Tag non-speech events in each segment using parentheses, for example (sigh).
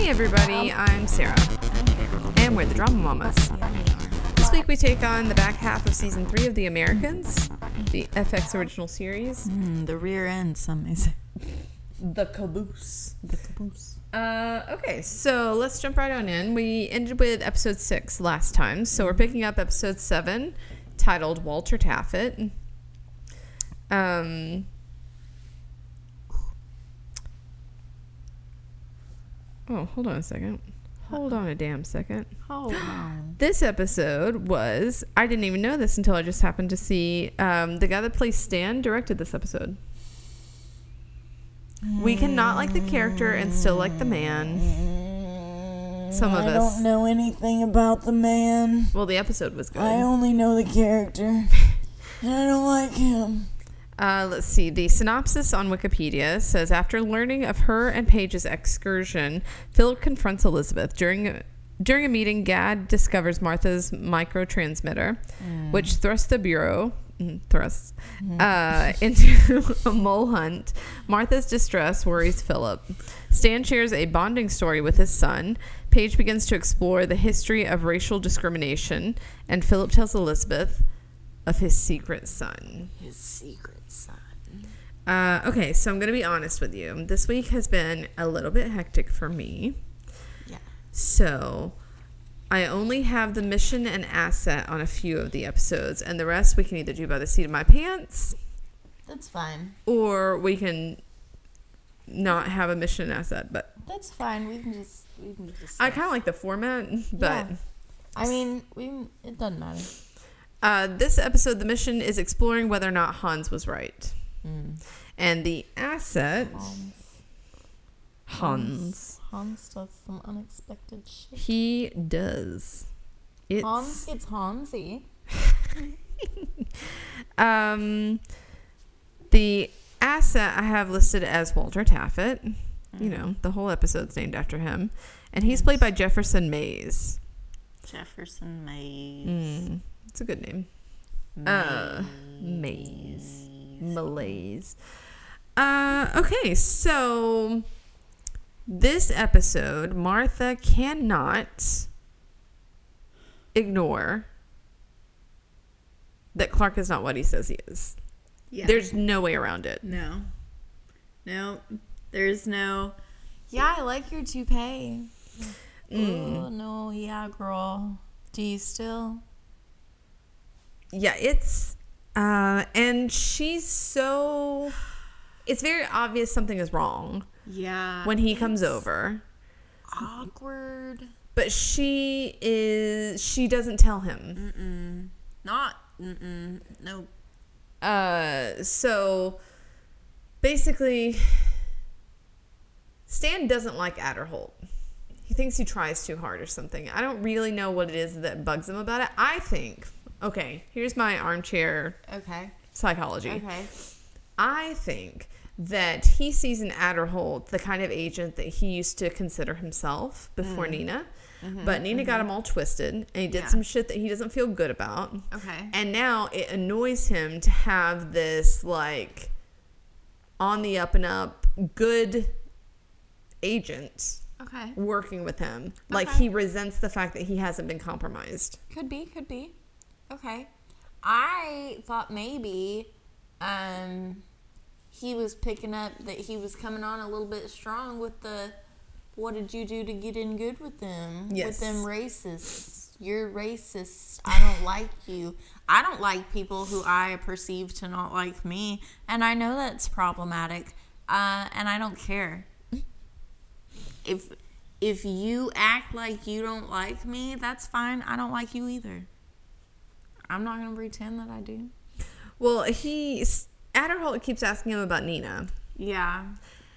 Hey everybody, I'm Sarah, and we're the Drama Mamas. This week we take on the back half of season three of The Americans, the FX original series. Mm, the rear end, some may say. The Caboose. The caboose. Uh, okay, so let's jump right on in. We ended with episode six last time, so we're picking up episode seven, titled Walter Taffet. Um. Oh, hold on a second. Hold on a damn second. Hold (gasps) on. This episode was, I didn't even know this until I just happened to see, um, the guy that plays Stan directed this episode. We cannot like the character and still like the man. Some of I us. don't know anything about the man. Well, the episode was good. I only know the character. and (laughs) I don't like him. Uh, let's see. The synopsis on Wikipedia says after learning of her and Paige's excursion, Philip confronts Elizabeth during. During a meeting, Gaad discovers Martha's microtransmitter, which thrusts the bureau mm, thrusts uh, (laughs) into a mole hunt. Martha's distress worries Philip. Stan shares a bonding story with his son. Paige begins to explore the history of racial discrimination, and Philip tells Elizabeth of his secret son. His secret son. Uh, okay, so I'm going to be honest with you. This week has been a little bit hectic for me. Yeah. So I only have the mission and asset on a few of the episodes, and the rest we can either do by the seat of my pants, That's fine. or we can not have a mission and asset. But That's fine. We can just we can just. I kind of like the format, (laughs) but Yeah. I mean, we it doesn't matter. uh, this episode, the mission is exploring whether or not Hans was right. Mm. And the asset, Hans. Hans, Hans does some unexpected shit. he does. It's, Hans gets Hansy. (laughs) Um, the asset I have listed as Walter Taffet. You know, the whole episode's named after him. And he's played by Jefferson Mays. Jefferson Mays. Mm, it's a good name. Uh, Mays. Malaise. Uh, okay, so this episode, Martha cannot ignore that Clark is not what he says he is. Yeah. There's no way around it. no. No. There's no. Yeah, I like your toupee. Mm. Oh no, yeah, girl. Do you still? Yeah, it's uh and she's so it's very obvious something is wrong Yeah. when he comes over. Awkward. But she is she doesn't tell him. Mm-mm. Not. Mm-mm. No. Uh so basically Stan doesn't like Aderholt. He thinks he tries too hard or something. I don't really know what it is that bugs him about it. I think okay, here's my armchair Okay. psychology. Okay. I think that he sees in Aderholt the kind of agent that he used to consider himself before mm-hmm. Nina. Mm-hmm. but Nina got mm-hmm. him all twisted and he did Yeah. some shit that he doesn't feel good about. Okay. And now it annoys him to have this like on the up and up good agent Okay. working with him. Like he resents the fact that he hasn't been compromised. Could be. Could be. Okay. I thought maybe, um, he was picking up that he was coming on a little bit strong with the. What did you do to get in good with them? Yes. With them racists. You're racist. I don't like you. I don't like people who I perceive to not like me. And I know that's problematic. Uh, and I don't care. If if you act like you don't like me, that's fine. I don't like you either. I'm not going to pretend that I do. Well, he Aderholt keeps asking him about Nina, Yeah.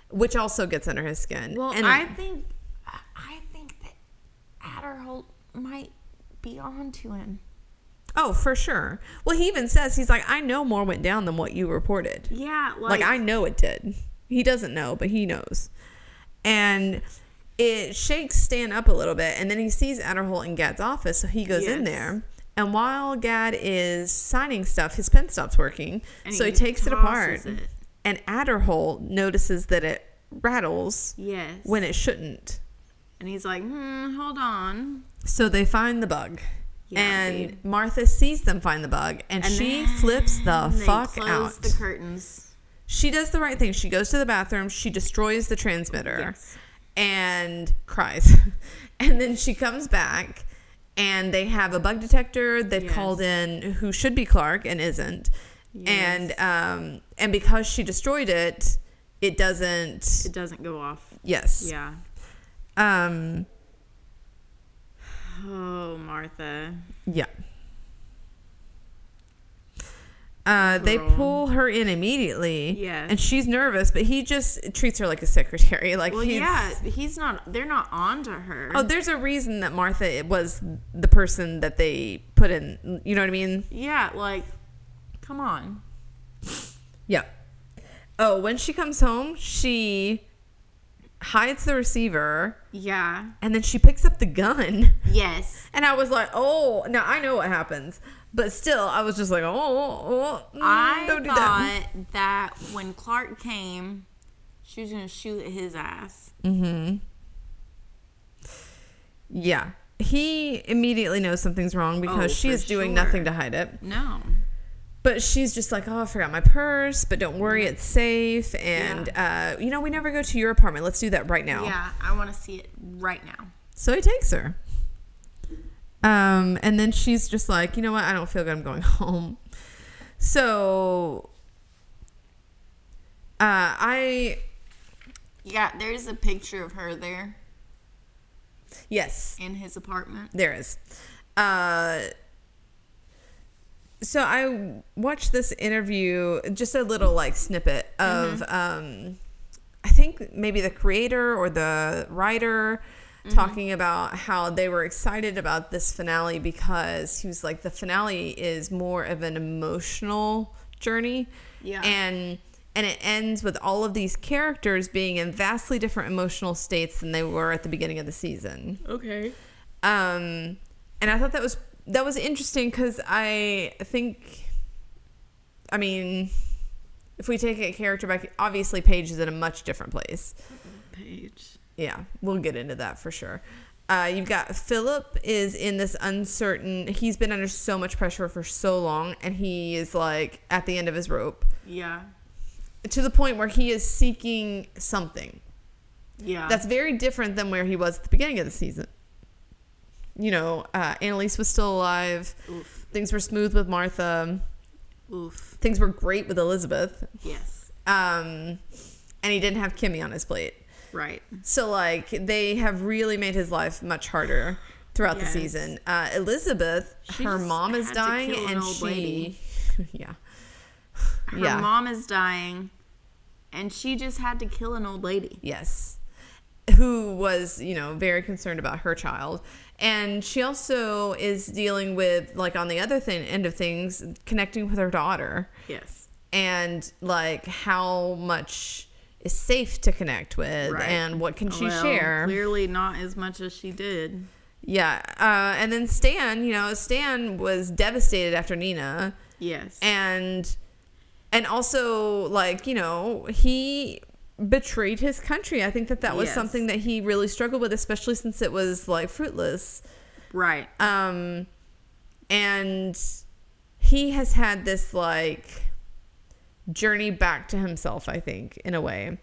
which also gets under his skin. Well, and I think I think that Aderholt might be on to him. Oh, for sure. Well, he even says he's like, I know more went down than what you reported. Yeah, Like, I know it did. He doesn't know, but he knows. And it shakes Stan up a little bit, and then he sees Aderholt in Gaad's office, so he goes in there. And while Gaad is signing stuff, his pen stops working, And so he, he takes it apart. it. And Aderholt notices that it rattles Yes. when it shouldn't. And he's like, hmm, hold on. So they find the bug. Yeah, and. Martha sees them find the bug and, And she flips the fuck out. the curtains. she does the right thing. She goes to the bathroom, she destroys the transmitter Yes. and cries. (laughs) and then she comes back and they have a bug detector. They've Yes. called in who should be Clark and isn't. And um and because she destroyed it, it doesn't It doesn't go off. yes. Yeah. Um Oh, Martha. Yeah. Uh, they pull her in immediately. Yes. And she's nervous, but he just treats her like a secretary. (laughs) Like Well, he's, yeah, he's not. They're not on to her. Oh, there's a reason that Martha was the person that they put in. You know what I mean? yeah, like, come on. Yeah. Oh, when she comes home, she hides the receiver Yeah. and then she picks up the gun. (laughs) Yes. And I was like, oh, now I know what happens. But still, I was just like, oh, oh, mm, I don't do thought that. that. when Clark came, she was gonna shoot his ass. Mm-hmm. Yeah. He immediately knows something's wrong because Oh, she is doing sure. nothing to hide it. No. But she's just like, oh, I forgot my purse, but don't worry, it's safe. And, uh, you know, we never go to your apartment. Let's do that right now. Yeah, I want to see it right now. So he takes her. Um, and then she's just like, you know what? I don't feel good. I'm going (laughs) home. So, uh, I, Yeah, there's a picture of her there yes, in his apartment. there is. Uh, so I watched this interview, just a little like snippet of, um, I think maybe the creator or the writer talking about how they were excited about this finale because he was like, the finale is more of an emotional journey. Yeah. And and it ends with all of these characters being in vastly different emotional states than they were at the beginning of the season. Okay. Um, and I thought that was that was interesting because I think, I mean, if we take it character back, obviously Paige is in a much different place. Page. Yeah, we'll get into that for sure. Uh, you've got Philip is in this uncertain. He's been under so much pressure for so long, and he is like at the end of his rope Yeah. to the point where he is seeking something. Yeah. That's very different than where he was at the beginning of the season. You know, uh, Annelise was still alive. oof. Things were smooth with Martha. Oof. Things were great with Elizabeth. Yes. Um, and he didn't have Kimmy on his plate. Right. So, like, they have really made his life much harder throughout Yes. the season. Uh, Elizabeth, She her mom is dying, an and she, lady. (laughs) yeah, Her Yeah. mom is dying, and she just had to kill an old lady. yes, who was you know very concerned about her child, and she also is dealing with like on the other thing end of things, connecting with her daughter. Yes. and like how much is safe to connect with Right. and what can she Well, share Clearly not as much as she did. yeah uh, and then stan you know stan was devastated after nina Yes. and and also like you know he betrayed his country i think that that was Yes. something that he really struggled with especially since it was like fruitless right. um and he has had this like journey back to himself i think in a way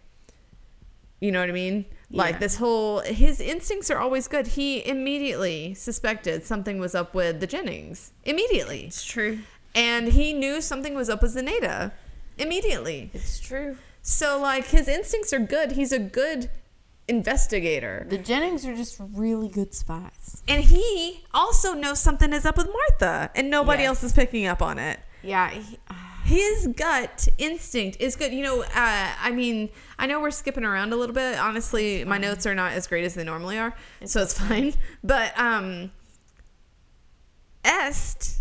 you know what i mean like Yeah. this whole his instincts are always good he immediately suspected something was up with the jennings immediately It's true. and he knew something was up with zaneta immediately It's true. so like his instincts are good he's a good investigator The Jennings are just really good spies. and he also knows something is up with Martha, and nobody Yes. else is picking up on it. Yeah. He, ah. His gut instinct is good. You know, uh, I mean, I know we're skipping around a little bit. Honestly, my notes are not as great as they normally are, so it's fine. But um, Est,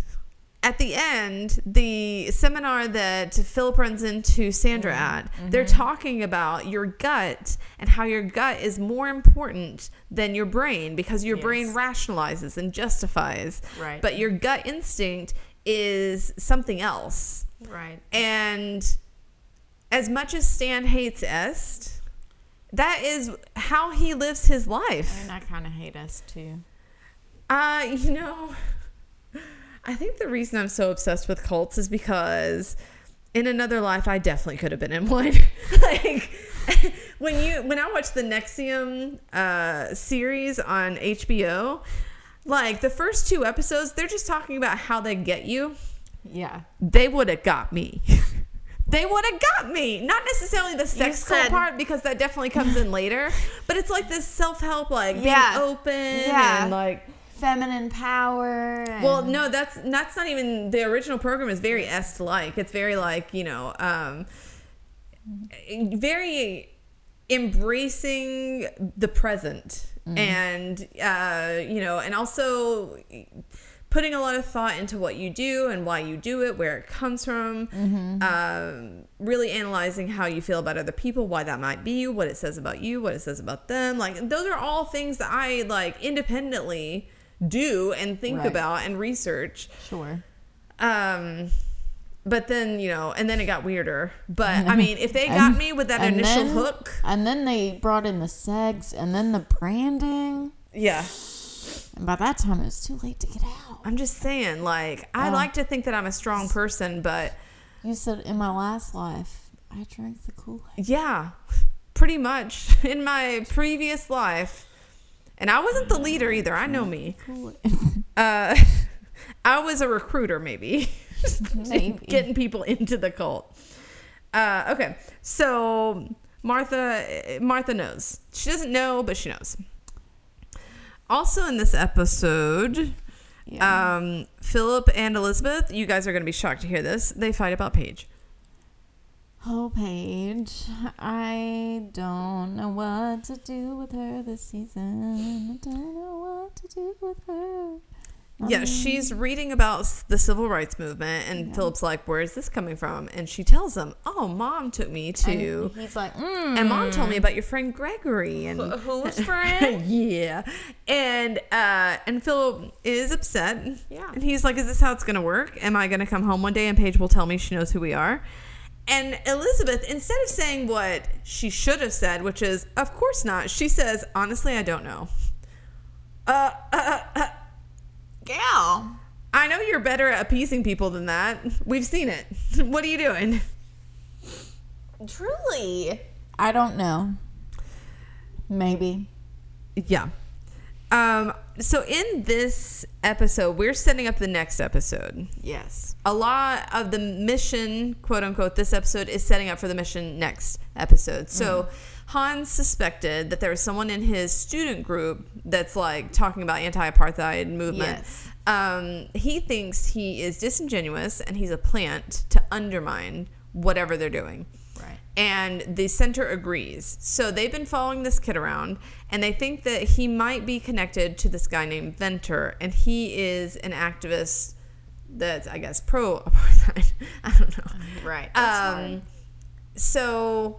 at the end, the seminar that Philip runs into Sandra at, they're talking about your gut and how your gut is more important than your brain because your brain rationalizes and justifies. Right. But your gut instinct is something else. Right. And as much as Stan hates Est, that is how he lives his life. And I kind of hate us too. Uh, you know, I think the reason I'm so obsessed with cults is because in another life I definitely could have been in one. (laughs) like when you when I watched the NXIVM uh series on HBO, like the first two episodes, they're just talking about how they get you. Yeah. They would have got me. (laughs) they would have got me. Not necessarily the sex said- part because that definitely comes in later, (laughs) but it's like this self-help like Yeah. being open Yeah. and like Feminine power. Well, no, that's that's not even the original program is very est like. It's very like you know, um, very embracing the present and uh, you know, and also putting a lot of thought into what you do and why you do it, where it comes from. Um, really analyzing how you feel about other people, why that might be, what it says about you, what it says about them. Like those are all things that I like independently do and think Right. about and research. Sure. Um, but then you know, and then it got weirder. But I mean, if they (laughs) got me with that initial then- hook, And then they brought in the sex and then the branding. yeah. And by that time, it was too late to get out. I'm just saying, like, I Oh. like to think that I'm a strong person, but You said in my last life, I drank the Kool Aid. yeah, pretty much (laughs) in my previous life, and I wasn't the leader either. I know me. (laughs) Uh, I was a recruiter, maybe, (laughs) Maybe. getting people into the cult. Uh, okay, so Martha, Martha knows. She doesn't know, but she knows. Also, in this episode, Yeah. um, Philip and Elizabeth, you guys are going to be shocked to hear this. They fight about Paige. Oh, Paige, I don't know what to do with her this season. I don't know what to do with her. Yeah, she's reading about the civil rights movement, and Philip's like, "Where is this coming from?" And she tells him, "Oh, mom took me to." And he's like, mm, And mom told me about your friend Gregory and whose (laughs) friend? yeah. And uh and Philip is upset. Yeah. And he's like, Is this how it's gonna work? Am I gonna come home one day and Paige will tell me she knows who we are? And Elizabeth, instead of saying what she should have said, which is, of course not, she says, honestly, I don't know. Uh, uh, uh, gal. I know you're better at appeasing people than that. We've seen it. (laughs) What are you doing? Truly. I don't know. Maybe. Yeah. Um, so in this episode, we're setting up the next episode. Yes. A lot of the mission, quote unquote, this episode is setting up for the mission next episode. So Hans suspected that there was someone in his student group that's like talking about anti-apartheid movement. Yes. Um, he thinks he is disingenuous and he's a plant to undermine whatever they're doing Right. and the center agrees. So they've been following this kid around, and they think that he might be connected to this guy named Venter, and he is an activist that's, I guess, pro apartheid. (laughs) I don't know. Right. Um, so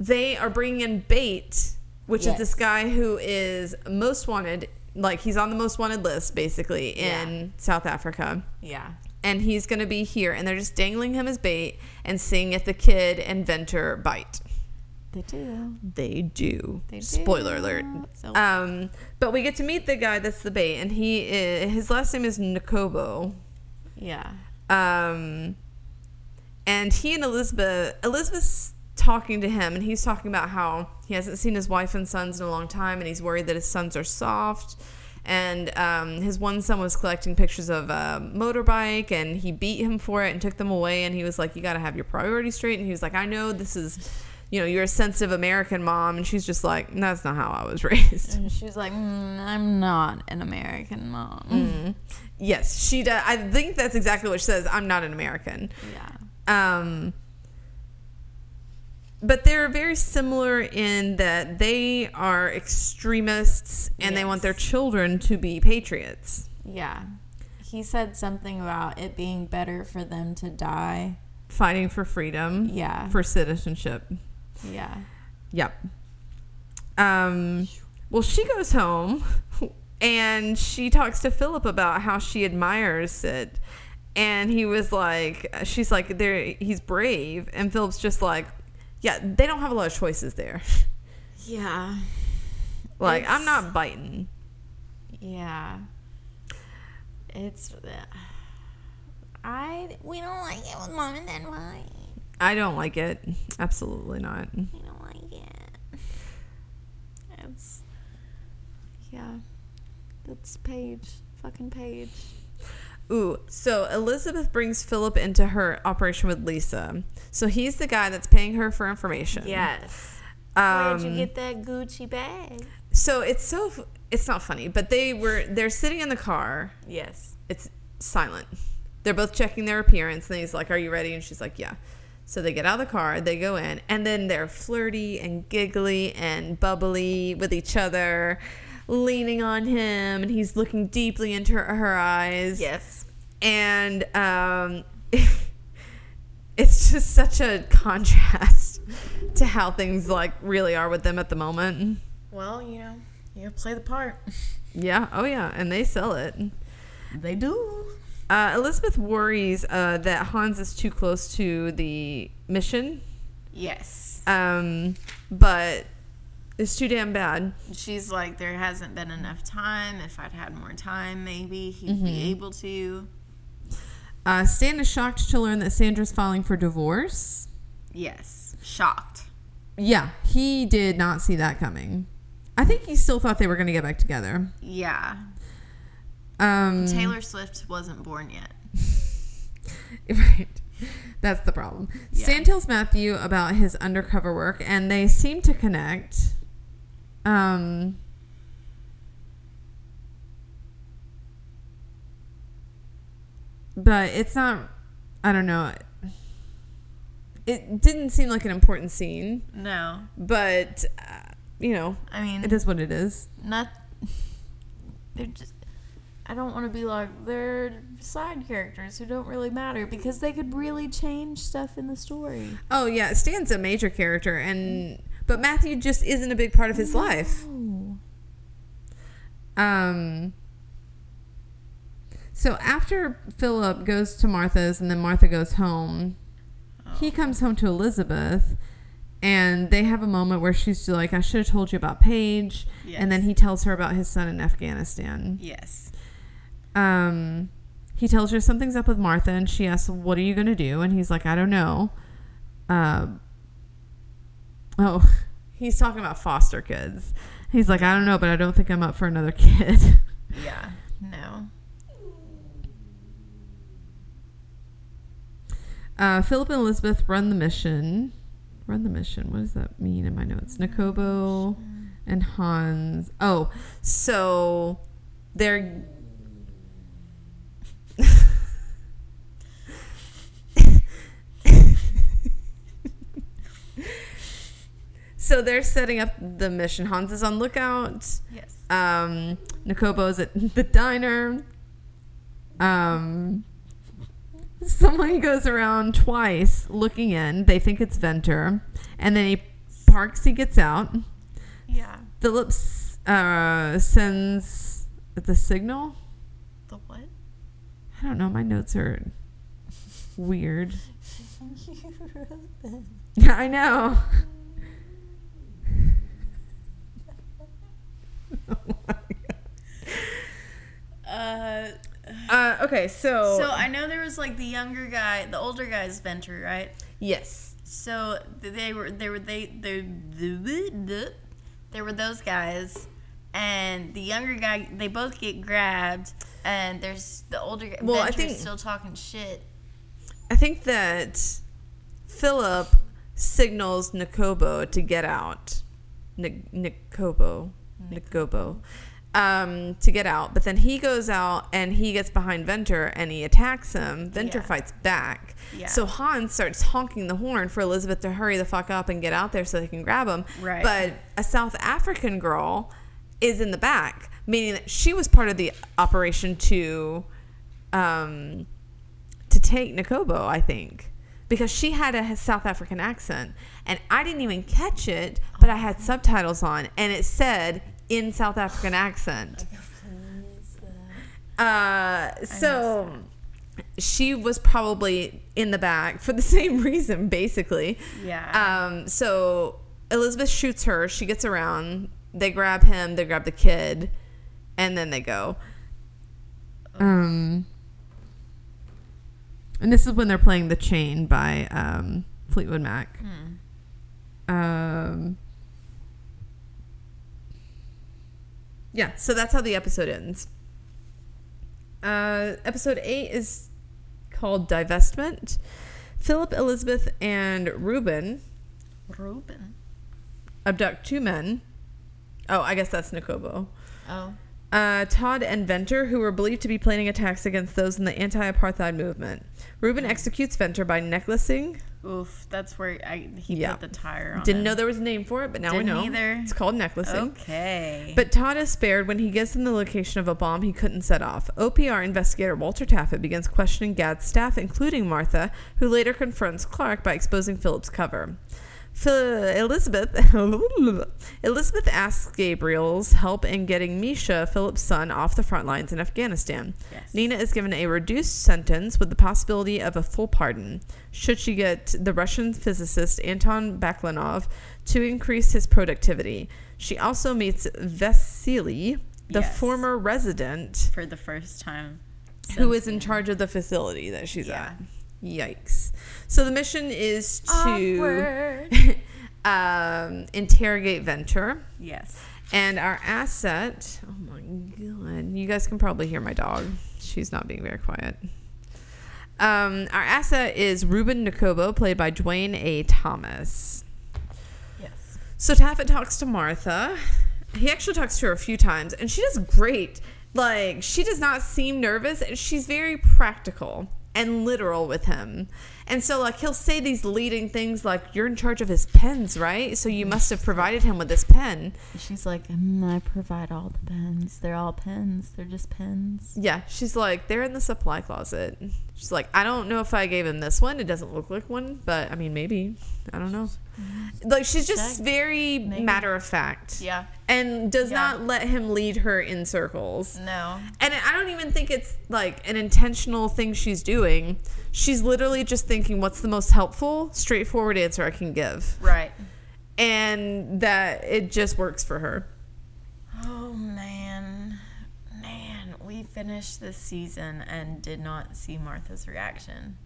they are bringing in Bait, which is this guy who is most wanted. Like he's on the most wanted list, basically in Yeah. South Africa yeah. and he's going to be here and they're just dangling him as bait and seeing if the kid and Venter bite. They do. They do. They do. Spoiler alert. So- Um, but we get to meet the guy that's the bait and he is, his last name is Nakobo. Yeah. Um, and he and Elizabeth, Elizabeth's talking to him, and he's talking about how he hasn't seen his wife and sons in a long time, and he's worried that his sons are soft. And um, his one son was collecting pictures of a motorbike, and he beat him for it and took them away. And he was like, "You got to have your priorities straight." And he was like, "I know this is." You know, you're a sensitive American mom, and she's just like, "That's not how I was (laughs) raised." And she's like, mm, I'm not an American mom. yes, she does. I think that's exactly what she says. I'm not an American. Yeah. Um, but they're very similar in that they are extremists and they want their children to be patriots. Yeah. He said something about it being better for them to die. Fighting for freedom, Yeah. for citizenship. Yeah. Yep. Um, well, she goes home and she talks to Philip about how she admires it. And he was like, she's like, there, he's brave. And Philip's just like, yeah, they don't have a lot of choices there. Yeah. Like, I'm not biting. Yeah. It's. I. We don't like it with mom and dad fight. I don't like it. Absolutely not. We don't like it. It's. Yeah. That's Paige. Fucking Paige. Ooh, so Elizabeth brings Philip into her operation with Lisa. So he's the guy that's paying her for information. Yes. Um, Where'd you get that Gucci bag? so it's so it's not funny, but they were they're sitting in the car. Yes. It's silent. They're both checking their appearance, and he's like, "Are you ready?" And she's like, "Yeah." So they get out of the car, they go in, and then they're flirty and giggly and bubbly with each other, leaning on him, and he's looking deeply into her, her eyes. Yes. and um, (laughs) it's just such a contrast (laughs) to how things like really are with them at the moment. Well, you know, you play the part. (laughs) Yeah, oh yeah, and they sell it. They do. Uh, Elizabeth worries uh, that Hans is too close to the mission, Yes. um, but it's too damn bad. She's like, there hasn't been enough time. If I'd had more time, maybe he'd Mm-hmm. be able to. Uh, Stan is shocked to learn that Sandra's filing for divorce. Yes. Shocked. Yeah, he did not see that coming. I think he still thought they were going to get back together. Yeah. Um, Taylor Swift wasn't born yet. (laughs) Right. That's the problem. Yeah. Stan tells Matthew about his undercover work, and they seem to connect. Um, but it's not. I don't know. It didn't seem like an important scene, No. but uh, you know, I mean, it is what it is. not. (laughs) They're just. I don't want to be like they're side characters who don't really matter because they could really change stuff in the story. Oh yeah, Stan's a major character, and but Matthew just isn't a big part of his life. Oh. Um. So after Philip goes to Martha's and then Martha goes home, he comes home to Elizabeth, and they have a moment where she's like, "I should have told you about Paige," and then he tells her about his son in Afghanistan. Yes. Um, he tells her something's up with Martha, and she asks, "What are you gonna do?" And he's like, "I don't know." Um. Oh, (laughs) he's talking about foster kids. He's like, "I don't know, but I don't think I'm up for another (laughs) kid." Yeah. No. Uh, Philip and Elizabeth run the mission. Run the mission. What does that mean in my notes? Nakobo and Hans. Oh, so they're. So they're setting up the mission. Hans is on lookout. Yes. Um, Nakobo's at (laughs) the diner. Um, someone goes around twice looking in. They think it's Venter. And then he parks, he gets out. Yeah. Phillips uh, sends the signal. The what? I don't know. My notes are weird. Yeah, (laughs) (laughs) I know. Uh. Uh, okay, so, So I know there was like the younger guy, the older guy's Venter, right? yes, So they were they were they they there were those guys, and the younger guy they both get grabbed, and there's the older guy. Well, I think- still talking shit. I think that Philip signals Nakobo to get out. Nik- Nikobo, Nikobo, um, to get out. But then he goes out and he gets behind Venter and he attacks him. Venter Yeah. fights back. Yeah. So Hans starts honking the horn for Elizabeth to hurry the fuck up and get out there so they can grab him. Right. But a South African girl is in the back, meaning that she was part of the operation to um, to take Nakobo, I think, because she had a South African accent, and I didn't even catch it, but I had subtitles on, and it said in South African accent. (laughs) Uh, so she was probably in the back for the (laughs) same reason, basically. Yeah. Um, so Elizabeth shoots her. She gets around. They grab him. They grab the kid, and then they go. Um, and this is when they're playing "The Chain" by um, Fleetwood Mac. Um, yeah, so that's how the episode ends. Uh, episode eight is called "Divestment." Philip, Elizabeth, and Reuben Ruben. abduct two men. Oh, I guess that's Nakobo. Oh. Uh, Todd and Venter, who were believed to be planning attacks against those in the anti-apartheid movement. Reuben executes Venter by necklacing. Oof. That's where I he Yeah. put the tire on. Didn't him. know there was a name for it, but now we Didn't know. either. It's called necklacing. Okay. But Todd is spared when he gets them the location of a bomb he couldn't set off. OPR investigator Walter Taffet begins questioning Gaad's staff, including Martha, who later confronts Clark by exposing Philip's cover. Phil- Elizabeth (laughs) Elizabeth asks Gabriel's help in getting Misha, Philip's son, off the front lines in Afghanistan. Yes. Nina is given a reduced sentence with the possibility of a full pardon should she get the Russian physicist Anton Baklanov to increase his productivity. She also meets Vasily, the Yes. former resident for the first time. Who is in charge of the facility that she's Yeah. at. Yikes. So the mission is to (laughs) um, interrogate Venter. Yes. And our asset, oh my god, you guys can probably hear my dog. She's not being very quiet. Um, our asset is Ruben Nakobo, played by Dwayne A. Thomas. Yes. So Taffet talks to Martha. He actually talks to her a few times, and she does great. Like, she does not seem nervous, and she's very practical and literal with him. And so, like, he'll say these leading things like, you're in charge of his pens, right? So you must have provided him with this pen. She's like, mm, I provide all the pens. They're all pens. They're just pens. Yeah, she's like, they're in the supply closet. She's like, I don't know if I gave him this one. It doesn't look like one, but I mean, maybe. I don't know. Mm-hmm. Like, she's just Check. very Maybe. matter of fact. Yeah. And does Yeah. not let him lead her in circles. No. And I don't even think it's like an intentional thing she's doing. She's literally just thinking, what's the most helpful, straightforward answer I can give? Right. And that it just works for her. Oh man, man, we finished this season and did not see Martha's reaction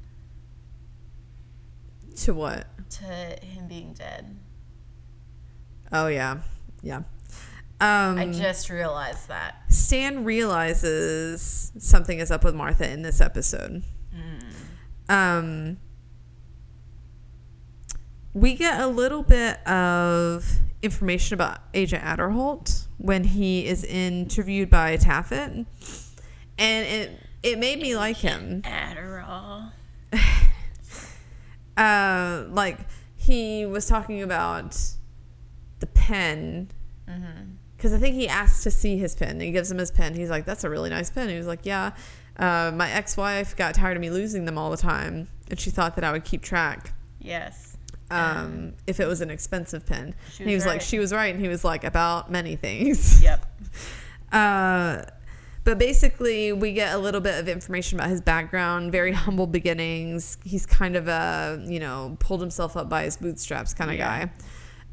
To what? to him being dead. Oh, yeah. Yeah. Um, I just realized that. Stan realizes something is up with Martha in this episode. Um, we get a little bit of information about Agent Aderholt when he is interviewed by Taffet, and it it made me like him. Uh, like he was talking about the pen because I think he asked to see his pen. He gives him his pen. He's like, "That's a really nice pen." He was like, "Yeah." Uh, my ex-wife got tired of me losing them all the time, and she thought that I would keep track Yes. um, if it was an expensive pen. And he was was like, "She was right," and he was like, "About many things." Yep. (laughs) Uh, but basically, we get a little bit of information about his background, very (laughs) humble beginnings. He's kind of a, you know, pulled himself up by his bootstraps kind of Yeah. guy.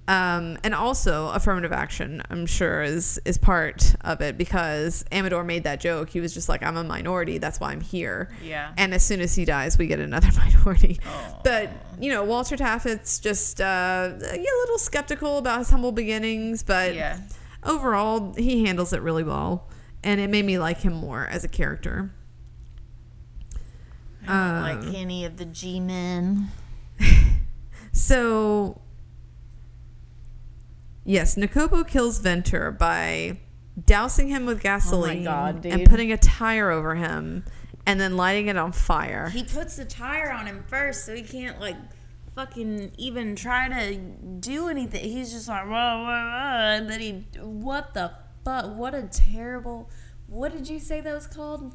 Um, and also affirmative action, I'm sure, is is part of it because Amador made that joke. He was just like, I'm a minority. That's why I'm here. Yeah. And as soon as he dies, we get another (laughs) minority. Aw. But, you know, Walter Taffet's just uh, a little skeptical about his humble beginnings. But Yeah. overall, he handles it really well, and it made me like him more as a character. Um, like any of the G men. (laughs) So, yes, Nakobo kills Venter by dousing him with gasoline God, and putting a tire over him and then lighting it on fire. He puts the tire on him first, so he can't like fucking even try to do anything. He's just like, whoa, whoa, whoa. And then he, what the fuck? What a terrible. What did you say that was called?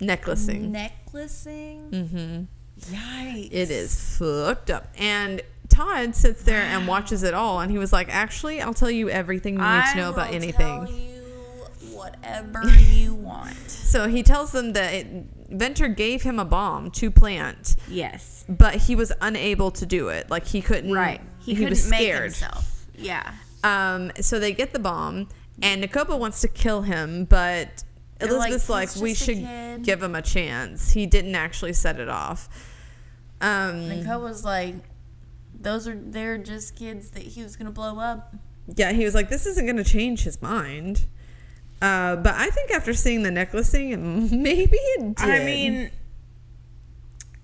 Necklacing. Necklacing. mm-hmm. Yikes! It is fucked up. And Todd sits there and watches it all, and he was like, "Actually, I'll tell you everything you need I to know about anything." Tell you whatever (laughs) you want. So he tells them that it, Venter gave him a bomb to plant, Yes. but he was unable to do it. Like he couldn't. Right. He, He, couldn't was scared. himself. Yeah. Um, so they get the bomb, and Nakoba wants to kill him, but They're like, Elizabeth's like, "He's we should kid." give him a chance. He didn't actually set it off. Um, was like, those are they're just kids that he was gonna blow up. yeah, he was like, this isn't going to change his mind. Uh, but I think after seeing the necklacing, (laughs) maybe it did. I mean,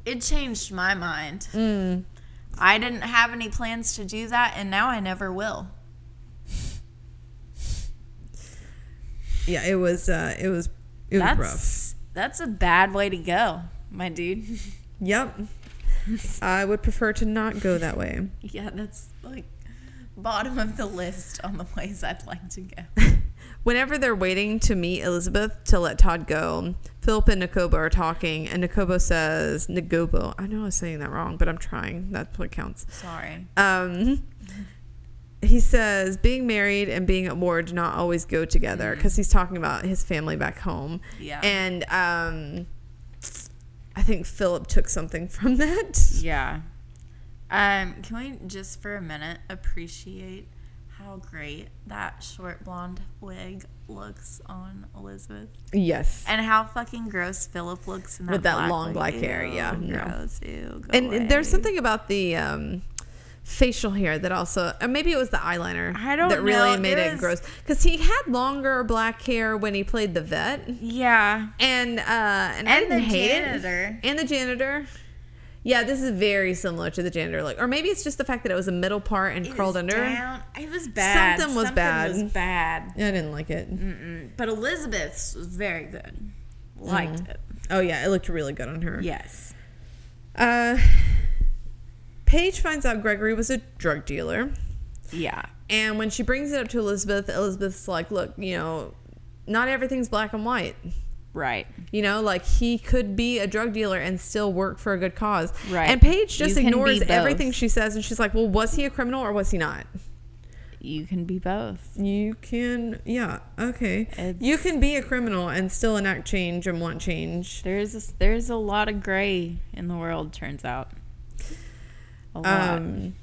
it changed my mind. Mm. I didn't have any plans to do that, and now I never will. Yeah, it was. Uh, it was. It was that's rough. that's a bad way to go, my dude. Yep. I would prefer to not go that way. (laughs) yeah, that's like bottom of the list on the ways I'd like to go. (laughs) Whenever they're waiting to meet Elizabeth to let Todd go, Philip and Nakobo are talking, and Nakobo says, Nagobo. I know I was saying that wrong, but I'm trying. That's what counts. Sorry. Um, he says, being married and being at war do not always go together because he's talking about his family back home. Yeah. And um, I think Philip took something from (laughs) that. Yeah. Um, can we just for a minute appreciate how great that short blonde wig looks on Elizabeth? Yes. And how fucking gross Philip looks in that With that long black hair, yeah, no. Gross. Ew, And away. there's something about the um, facial hair that also, or maybe it was the eyeliner I don't that really know, made it was- gross. Because he had longer black hair when he played the vet, Yeah. and uh, and, And the janitor. it. And the janitor. Yeah, this is very similar to the janitor look, or maybe it's just the fact that it was a middle part and It curled under. down- It was bad. Something was Something bad. was bad. I didn't like it. Mm-mm. But Elizabeth's was very good. Liked Mm. it. Oh yeah, it looked really good on her. Yes. Uh, Paige finds out Gregory was a drug dealer. Yeah. And when she brings it up to Elizabeth, Elizabeth's like, look, you know, not everything's black and white. Right. You know, like he could be a drug dealer and still work for a good cause. Right. And Paige just You ignores everything she says and she's like, well, was he a criminal or was he not? You can be both. You can, yeah, okay. It's- you can be a criminal and still enact change and want change. There's a, there's a lot of gray in the world. Turns out. Um,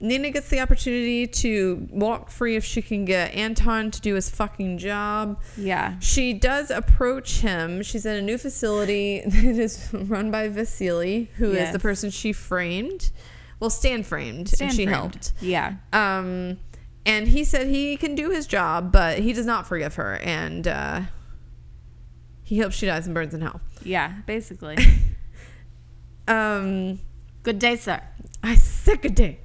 Nina gets the opportunity to walk free if she can get Anton to do his fucking job. yeah. She does approach him. She's in a new facility (laughs) that is run by Vasily, who is Yes. the person she framed. Well, Stan framed, Stan and she framed. helped. Yeah. Um, and he said he can do his job, but he does not forgive her, and uh, he hopes she dies and burns in hell. Yeah. Basically. (laughs) Um, Good day, sir. I suck a day.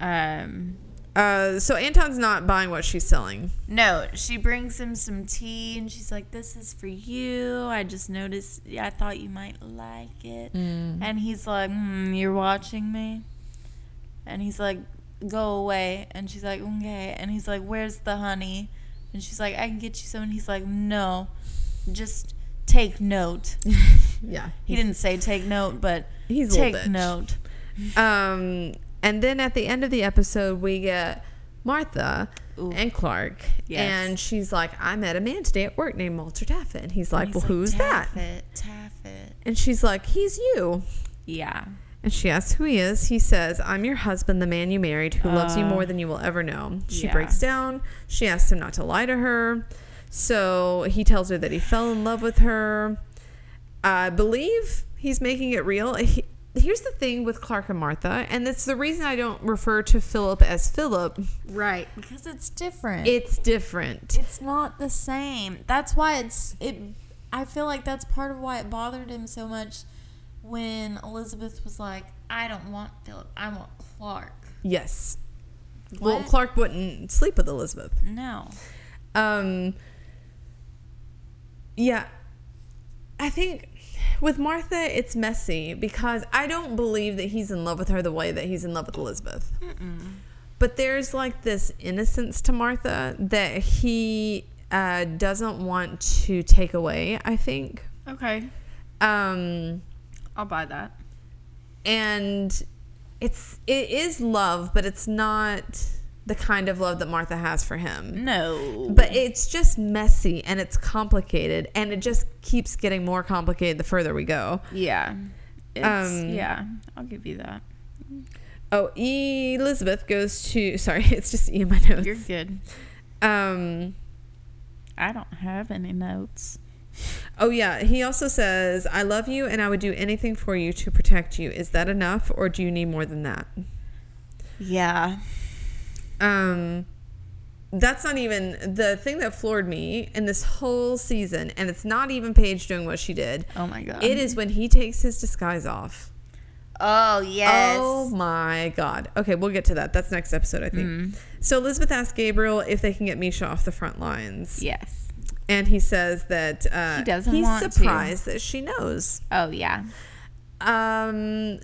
Um. Uh, so Anton's not buying what she's selling. No, she brings him some tea and she's like, This is for you. I just noticed, I thought you might like it. And he's like, hmm, You're watching me? And he's like, Go away. And she's like, Okay. And he's like, Where's the honey? And she's like, I can get you some. And he's like, No, just take note. (laughs) Yeah, He didn't say take note, but He's take note. Um, and then at the end of the episode, we get Martha Ooh. and Clark, Yes. and she's like, "I met a man today at work named Walter Taffet," and he's like, And "Well, he's who's that?" Taffet, Taffet. And she's like, "He's you." Yeah. And she asks who he is. He says, I'm your husband, the man you married, who loves you Uh, more than you will ever know. She yeah. breaks down. She asks him not to lie to her. So he tells her that he fell in love with her. I believe he's making it real. He, here's the thing with Clark and Martha, and it's the reason I don't refer to Philip as Philip. Right. Because it's different. It's different. it's not the same. That's why it's it. I feel like that's part of why it bothered him so much when Elizabeth was like, "I don't want Philip. I want Clark." Yes. Well, Clark wouldn't sleep with Elizabeth. No. Um, yeah, I think with Martha, it's messy because I don't believe that he's in love with her the way that he's in love with Elizabeth. But there's like this innocence to Martha that he uh, doesn't want to take away, I think. Okay. Um, I'll buy that. and it's it is love, but it's not the kind of love that Martha has for him. No. But it's just messy and it's complicated and it just keeps getting more complicated the further we go. yeah. It's, Um, yeah. I'll give you that. Oh, Elizabeth goes to. (laughs) Sorry, it's just E in my notes. You're good. Um. I don't have any notes. Oh yeah. He also says, "I love you, and I would do anything for you to protect you. Is that enough, or do you need more than that?" Yeah. Um. That's not even the thing that floored me in this whole season, and it's not even Paige doing what she did. Oh my god. It is when he takes his disguise off. Oh yes. Oh my god. Okay, we'll get to that. That's next episode, I think. So Elizabeth asks Gabriel if they can get Misha off the front lines. Yes. And he says that uh, He doesn't he's want to. surprised that she knows. Oh yeah. Um,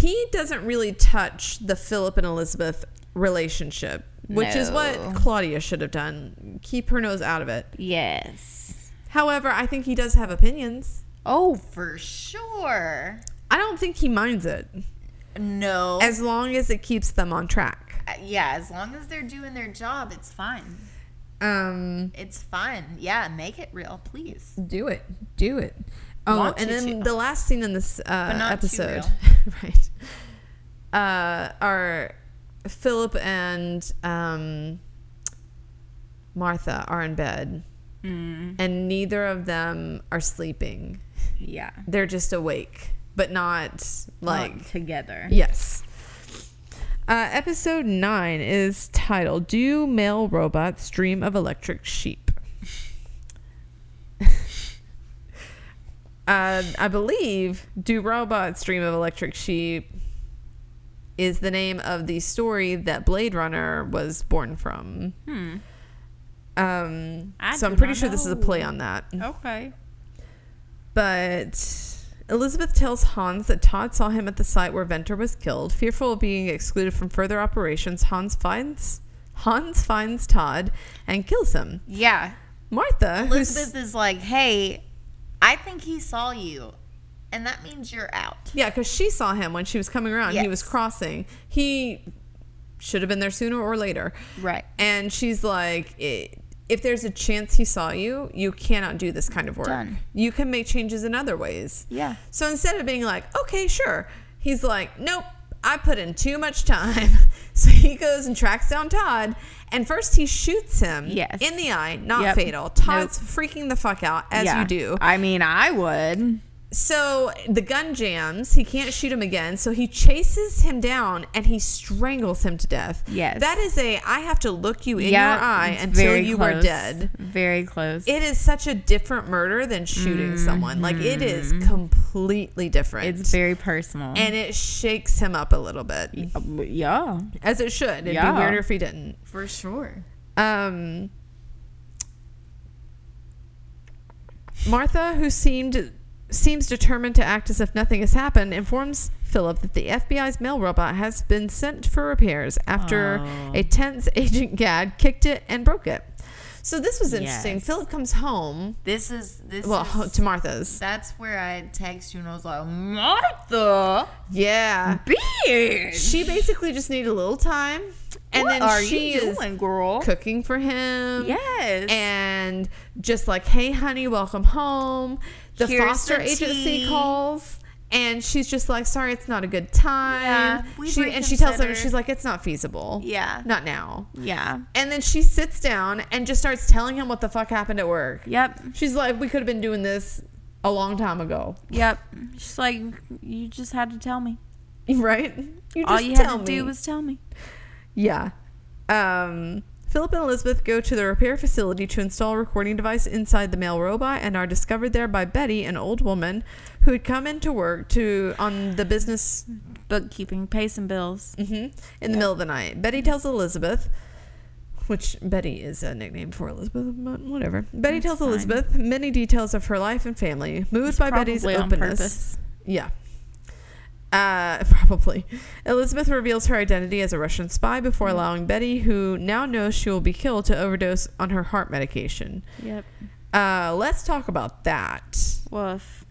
he doesn't really touch the Philip and Elizabeth relationship, which is what Claudia should have done. Keep her nose out of it. Yes. However, I think he does have opinions. Oh, for sure. I don't think he minds it No. as long as it keeps them on track. Uh, yeah, as long as they're doing their job, it's fine. Um, It's fine. Yeah, make it real, please. do it, do it. Oh, and then to. the last scene in this uh, episode, (laughs) right? Uh, are Philip and um, Martha are in bed, Mm, and neither of them are sleeping. yeah. They're just awake, but not like Not together. Yes. Uh, episode 9 is titled Do Male Robots Dream of Electric Sheep? Uh, I believe Do Robots Dream of Electric Sheep is the name of the story that Blade Runner was born from. Hmm. Um, so I'm pretty sure this is a play on that. Okay. But Elizabeth tells Hans that Todd saw him at the site where Venter was killed. Fearful of being excluded from further operations, Hans finds Hans finds Todd and kills him. Yeah. Martha, Elizabeth is like, hey, I think he saw you, and that means you're out. yeah, because she saw him when she was coming around. He was crossing. He should have been there sooner or later. Right. And she's like, if there's a chance he saw you, you cannot do this kind of work. Done. You can make changes in other ways. Yeah. So instead of being like, okay, sure, he's like, nope, I put in too much time. (laughs) so he goes and tracks down Todd. And first he shoots him Yes. in the eye, not Yep. fatal. Todd's freaking the fuck out, as yeah. you do. I mean, I would. So the gun jams. He can't shoot him again. So he chases him down and he strangles him to death. Yes. That is a I have to look you in yeah. your eye until you close. are dead. Very close. It is such a different murder than shooting someone. Like it is completely different. It's very personal. and it shakes him up a little bit. yeah. As it should. It'd Yeah. be weirder if he didn't. For sure. Um, Martha, who seemed seems determined to act as if nothing has happened, informs Philip that the FBI's mail robot has been sent for repairs after Oh. a tense (laughs) Agent Gaad kicked it and broke it. So this was interesting. Yes. Philip comes home, This is this well, is to Martha's. that's where I text you and I was like, Martha, Yeah. bitch. She basically just needed a little time, and what then she is doing, girl? cooking for him. Yes. and just like, "Hey, honey, welcome home." The Here's foster the agency calls, and she's just like, "Sorry, it's not a good time." Yeah, she, and she tells him, she's like, "It's not feasible." Yeah. not now. yeah. And then she sits down and just starts telling him what the fuck happened at work. Yep. She's like, "We could have been doing this a long time ago, Yep. She's like, you just had to tell me. (laughs) right? You All just you had to me." do was tell me. Yeah. Um, Philip and Elizabeth go to the repair facility to install a recording device inside the male robot and are discovered there by Betty, an old woman who had come into work to on the business Bookkeeping, pay some bills. mhm, in the middle of the night. Betty tells Elizabeth, which Betty is a nickname for Elizabeth, but whatever. Betty That's tells fine. Elizabeth many details of her life and family, moved It's by Betty's openness. Yeah. Uh, (laughs) probably. Elizabeth reveals her identity as a Russian spy before allowing Betty, who now knows she will be killed, to overdose on her heart medication. Yep. Uh, let's talk about that. Woof.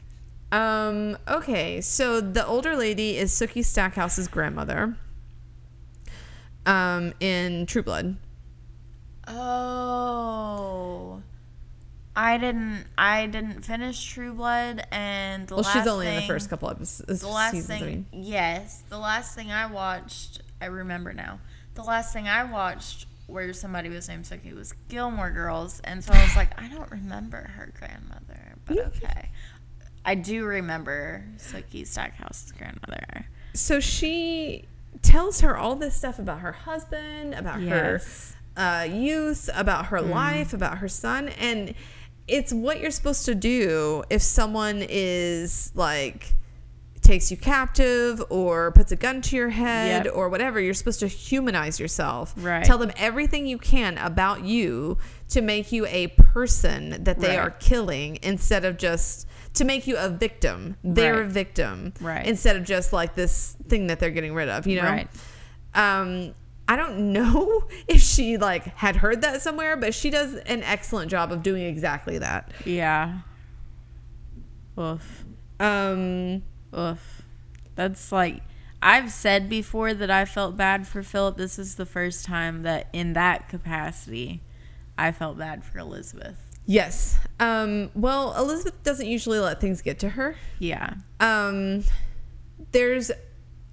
Um, okay, so the older lady is Sookie Stackhouse's grandmother um, in True Blood. Oh. I didn't. I didn't finish True Blood, and the Well, last she's only in the thing- first couple episodes. The last seasons, I thing, mean. yes, the last thing I watched, I remember now. The last thing I watched where somebody was named Sookie was Gilmore Girls, and so I was like, I don't remember her grandmother, but okay. I do remember Sookie Stackhouse's grandmother. So she tells her all this stuff about her husband, about Yes. her uh, youth, about her life, about her son, and it's what you're supposed to do if someone is like takes you captive or puts a gun to your head Yep. or whatever you're supposed to humanize yourself Right. tell them everything you can about you to make you a person that they Right. are killing instead of just to make you a victim they're a victim Right. instead of just like this thing that they're getting rid of you know Right. um i don't know (laughs) if she like had heard that somewhere but she does an excellent job of doing exactly that Yeah. Oof. um Oof. That's like I've said before that I felt bad for Philip. This is the first time that in that capacity I felt bad for Elizabeth. yes um well elizabeth doesn't usually let things get to her Yeah. um there's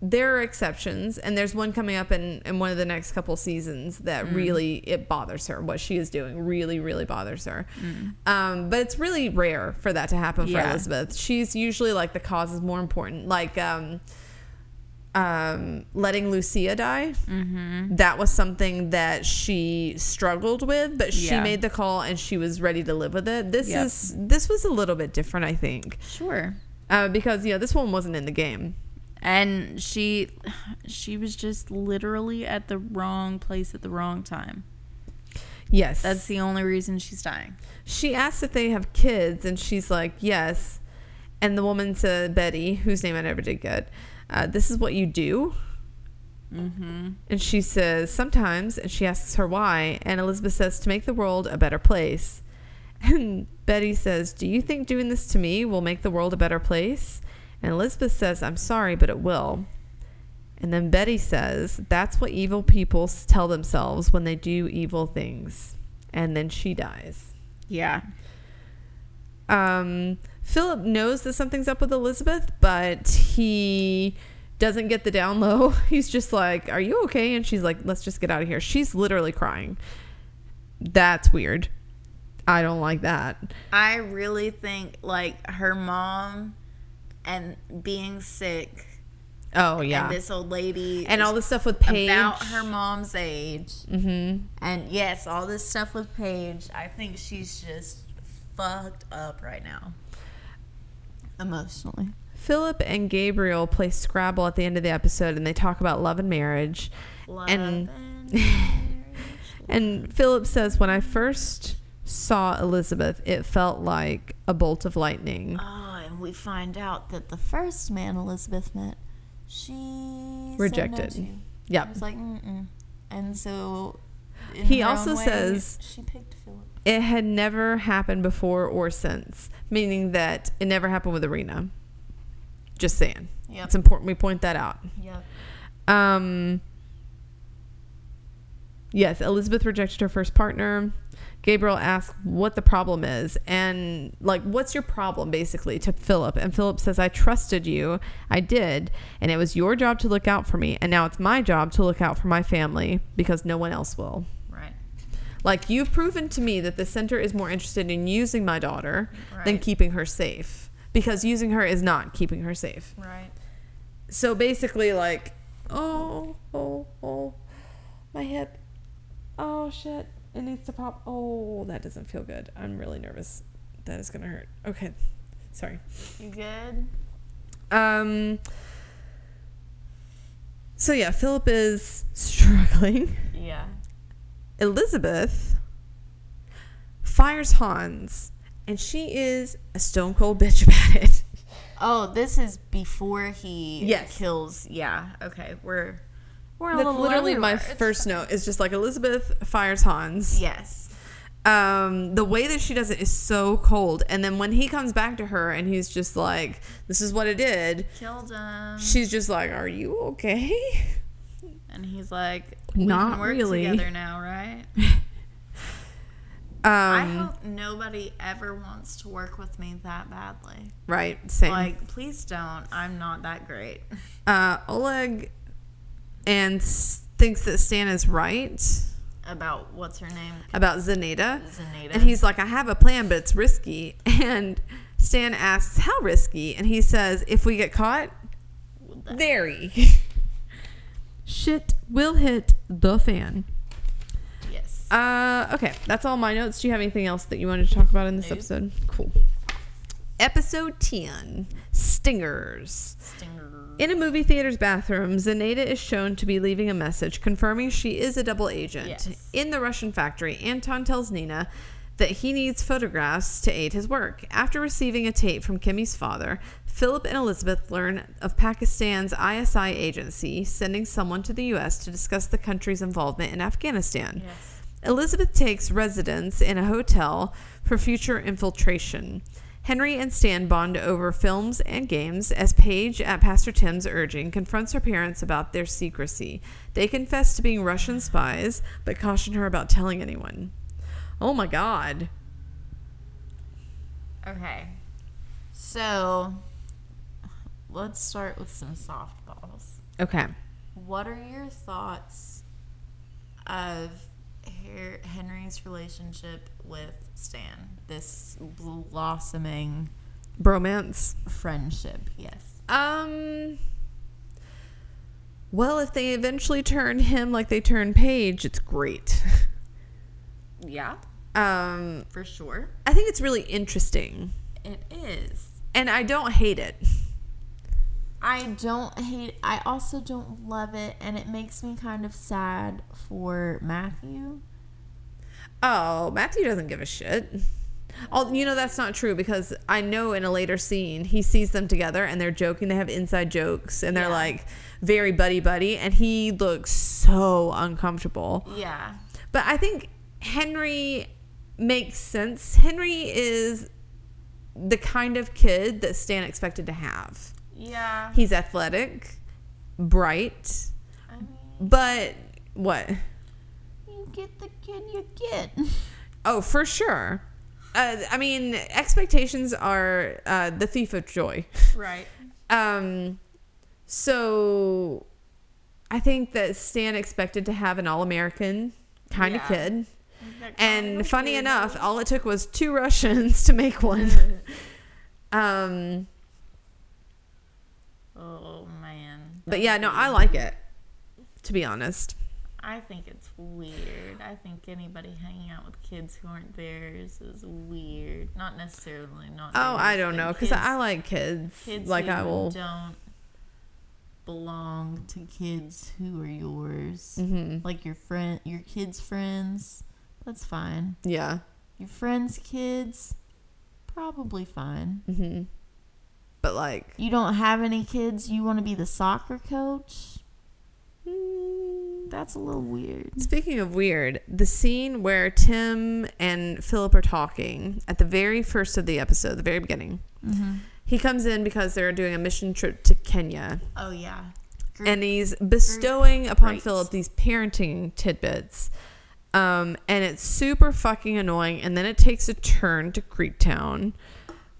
there are exceptions and there's one coming up in in one of the next couple seasons that really it bothers her what she is doing really really bothers her um but it's really rare for that to happen for Yeah. elizabeth she's usually like the cause is more important like um um letting lucia die that was something that she struggled with but she Yeah. made the call and she was ready to live with it this Yep. is this was a little bit different i think Sure. uh, because you know this one wasn't in the game. And she she was just literally at the wrong place at the wrong time. Yes, That's the only reason she's dying. she asked if they have kids, and she's like, yes. And the woman said, Betty, whose name I never did get, uh, this is what you do. Mm-hmm. And she says, sometimes. And she asks her why. And Elizabeth says, to make the world a better place. (laughs) And Betty says, do you think doing this to me will make the world a better place? And Elizabeth says, I'm sorry, but it will. And then Betty says, that's what evil people tell themselves when they do evil things. And then she dies. Yeah. Um, Philip knows that something's up with Elizabeth, but he doesn't get the down low. (laughs) He's just like, "Are you okay?" And she's like, "Let's just get out of here." She's literally crying. That's weird. I don't like that. I really think like her mom and being sick Oh yeah, and this old lady and all the stuff with Paige. about her mom's age. Mm-hmm. And yes, all this stuff with Paige, I think she's just fucked up right now. Emotionally. Philip and Gabriel play Scrabble at the end of the episode, and they talk about love and marriage. Love And- and (laughs) marriage. And Philip says, "When I first saw Elizabeth, it felt like a bolt of lightning." Oh, we find out that the first man Elizabeth met, she Rejected. No. I was like, mm-mm. And so, He also way, says- she picked Philip. it had never happened before or since, meaning that it never happened with Irina. Just saying. Yep. It's important we point that out. Yep. Um, yes, Elizabeth rejected her first partner. Gabriel asked what the problem is and like what's your problem basically to Philip and Philip says I trusted you I did and it was your job to look out for me and now it's my job to look out for my family because no one else will Right. like you've proven to me that the center is more interested in using my daughter than keeping her safe because using her is not keeping her safe. Right. So basically like oh oh oh my hip. Oh shit. It needs to pop. Oh, that doesn't feel good. I'm really nervous. That is going to hurt. Okay. Sorry. You good? Um So yeah, Philip is struggling. Yeah. Elizabeth fires Hans, and she is a stone cold bitch (laughs) about it. Oh, this is before he Yes. kills. Yeah. Okay. We're we're That's literally my. First note. Is just like Elizabeth fires Hans. Yes. Um, the way that she does it is so cold, and then when he comes back to her and he's just like, "This is what it did," Killed him. she's just like, "Are you okay?" And he's like, we Not can work really. together now, right? (laughs) I Um, hope nobody ever wants to work with me that badly. right, same. Like, please don't. I'm not that great. uh, Oleg and thinks that Stan is right About what's her name? about Zinaida. Zinaida. And he's like, I have a plan, but it's risky. (laughs) And Stan asks, How risky? And he says, If we get caught, very. (laughs) Shit will hit the fan. Yes. Uh, okay, that's all my notes. Do you have anything else that you wanted to talk about in this Nope. episode? Cool. Episode 10 Stingers. Stinger. In a movie theater's bathroom, Zinaida is shown to be leaving a message confirming she is a double agent. Yes. In the Russian factory, Anton tells Nina that he needs photographs to aid his work. After receiving a tape from Kimmy's father, Philip and Elizabeth learn of Pakistan's ISI agency sending someone to the U.S. to discuss the country's involvement in Afghanistan. Yes. Elizabeth takes residence in a hotel for future infiltration. Henry and Stan bond over films and games as Paige, at Pastor Tim's urging, confronts her parents about their secrecy. They confess to being Russian spies, but caution her about telling anyone. Oh my god. Okay. So, let's start with some softballs. Okay. What are your thoughts of Henry's relationship with Stan? This blossoming Bromance. friendship. Yes. Um. Well, if they eventually turn him like they turn Paige, it's great. Yeah, um, for sure. I think it's really interesting. It is. And I don't hate it. I don't hate I also don't love it and it makes me kind of sad for Matthew. Oh, Matthew doesn't give a shit. Oh, you know that's not true because I know in a later scene he sees them together and they're joking. They have inside jokes and they're Yeah. like very buddy buddy, and he looks so uncomfortable. Yeah. But I think Henry makes sense. Henry is the kind of kid that Stan expected to have. Yeah. He's athletic, bright, I mean, but what? Get the kid you get. Oh, for sure. Uh, I mean, expectations are uh, the thief of joy. right. Um, so I think that Stan expected to have an all-American kind Yeah. of kid. And funny enough, all it took was two (laughs) Russians to make one. (laughs) um, Oh man. but yeah, no, I like it. To be honest, I think it's weird. I think anybody hanging out with kids who aren't theirs is weird. Not necessarily not. oh, I don't know because I like kids. kids like who I will. don't belong to kids who are yours. hmm Like your friend, your kids' friends. That's fine. Yeah. Your friends' kids, probably fine. hmm But like, You don't have any kids. You want to be the soccer coach. Mm, That's a little weird. Speaking of weird, the scene where Tim and Philip are talking at the very first of the episode, the very beginning, Mm-hmm. he comes in because they're doing a mission trip to Kenya. Oh yeah. and he's bestowing upon Right. Philip these parenting tidbits. Um, and it's super fucking annoying. And then it takes a turn to Creektown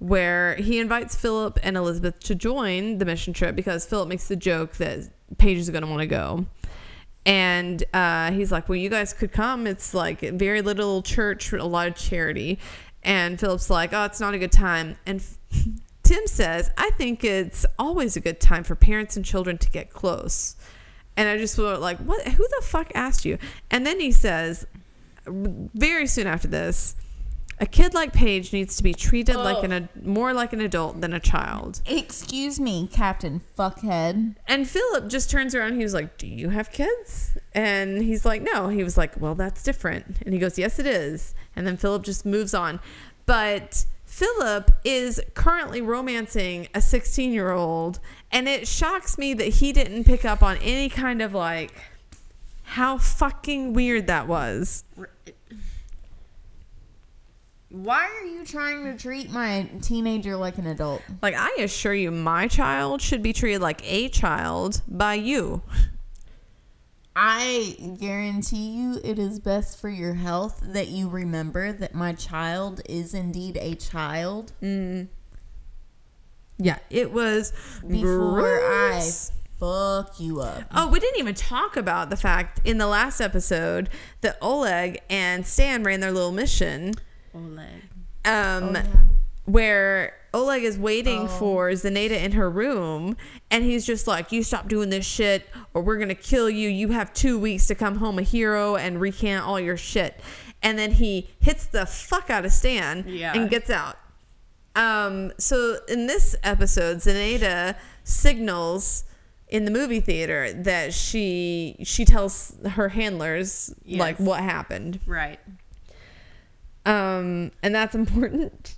where he invites Philip and Elizabeth to join the mission trip because Philip makes the joke that Paige is going to want to go. And uh, he's like, well, you guys could come. It's like very little church, a lot of charity. And Philip's like, oh, it's not a good time. And (laughs) Tim says, I think it's always a good time for parents and children to get close. And I just was like, what? Who the fuck asked you? And then he says, very soon after this, a kid like Paige needs to be treated like an a, more like an adult than a child. Excuse me, Captain Fuckhead. And Philip just turns around. He was like, "Do you have kids?" And he's like, "No." He was like, "Well, that's different." And he goes, "Yes, it is." And then Philip just moves on. But Philip is currently romancing a 16-year-old, and it shocks me that he didn't pick up on any kind of like how fucking weird that was. Why are you trying to treat my teenager like an adult? Like I assure you, my child should be treated like a child by you. I guarantee you it is best for your health that you remember that my child is indeed a child mm. Yeah, it was before gross. I fuck you up. Oh, we didn't even talk about the fact in the last episode that Oleg and Stan ran their little mission. Oleg. Um, where Oleg is waiting for Zinaida in her room, and he's just like, "You stop doing this shit, or we're gonna kill you. You have two weeks to come home a hero and recant all your shit." And then he hits the fuck out of Stan Yeah. and gets out. Um, so in this episode, Zinaida signals in the movie theater that she she tells her handlers like what happened. Right. Um, and that's important.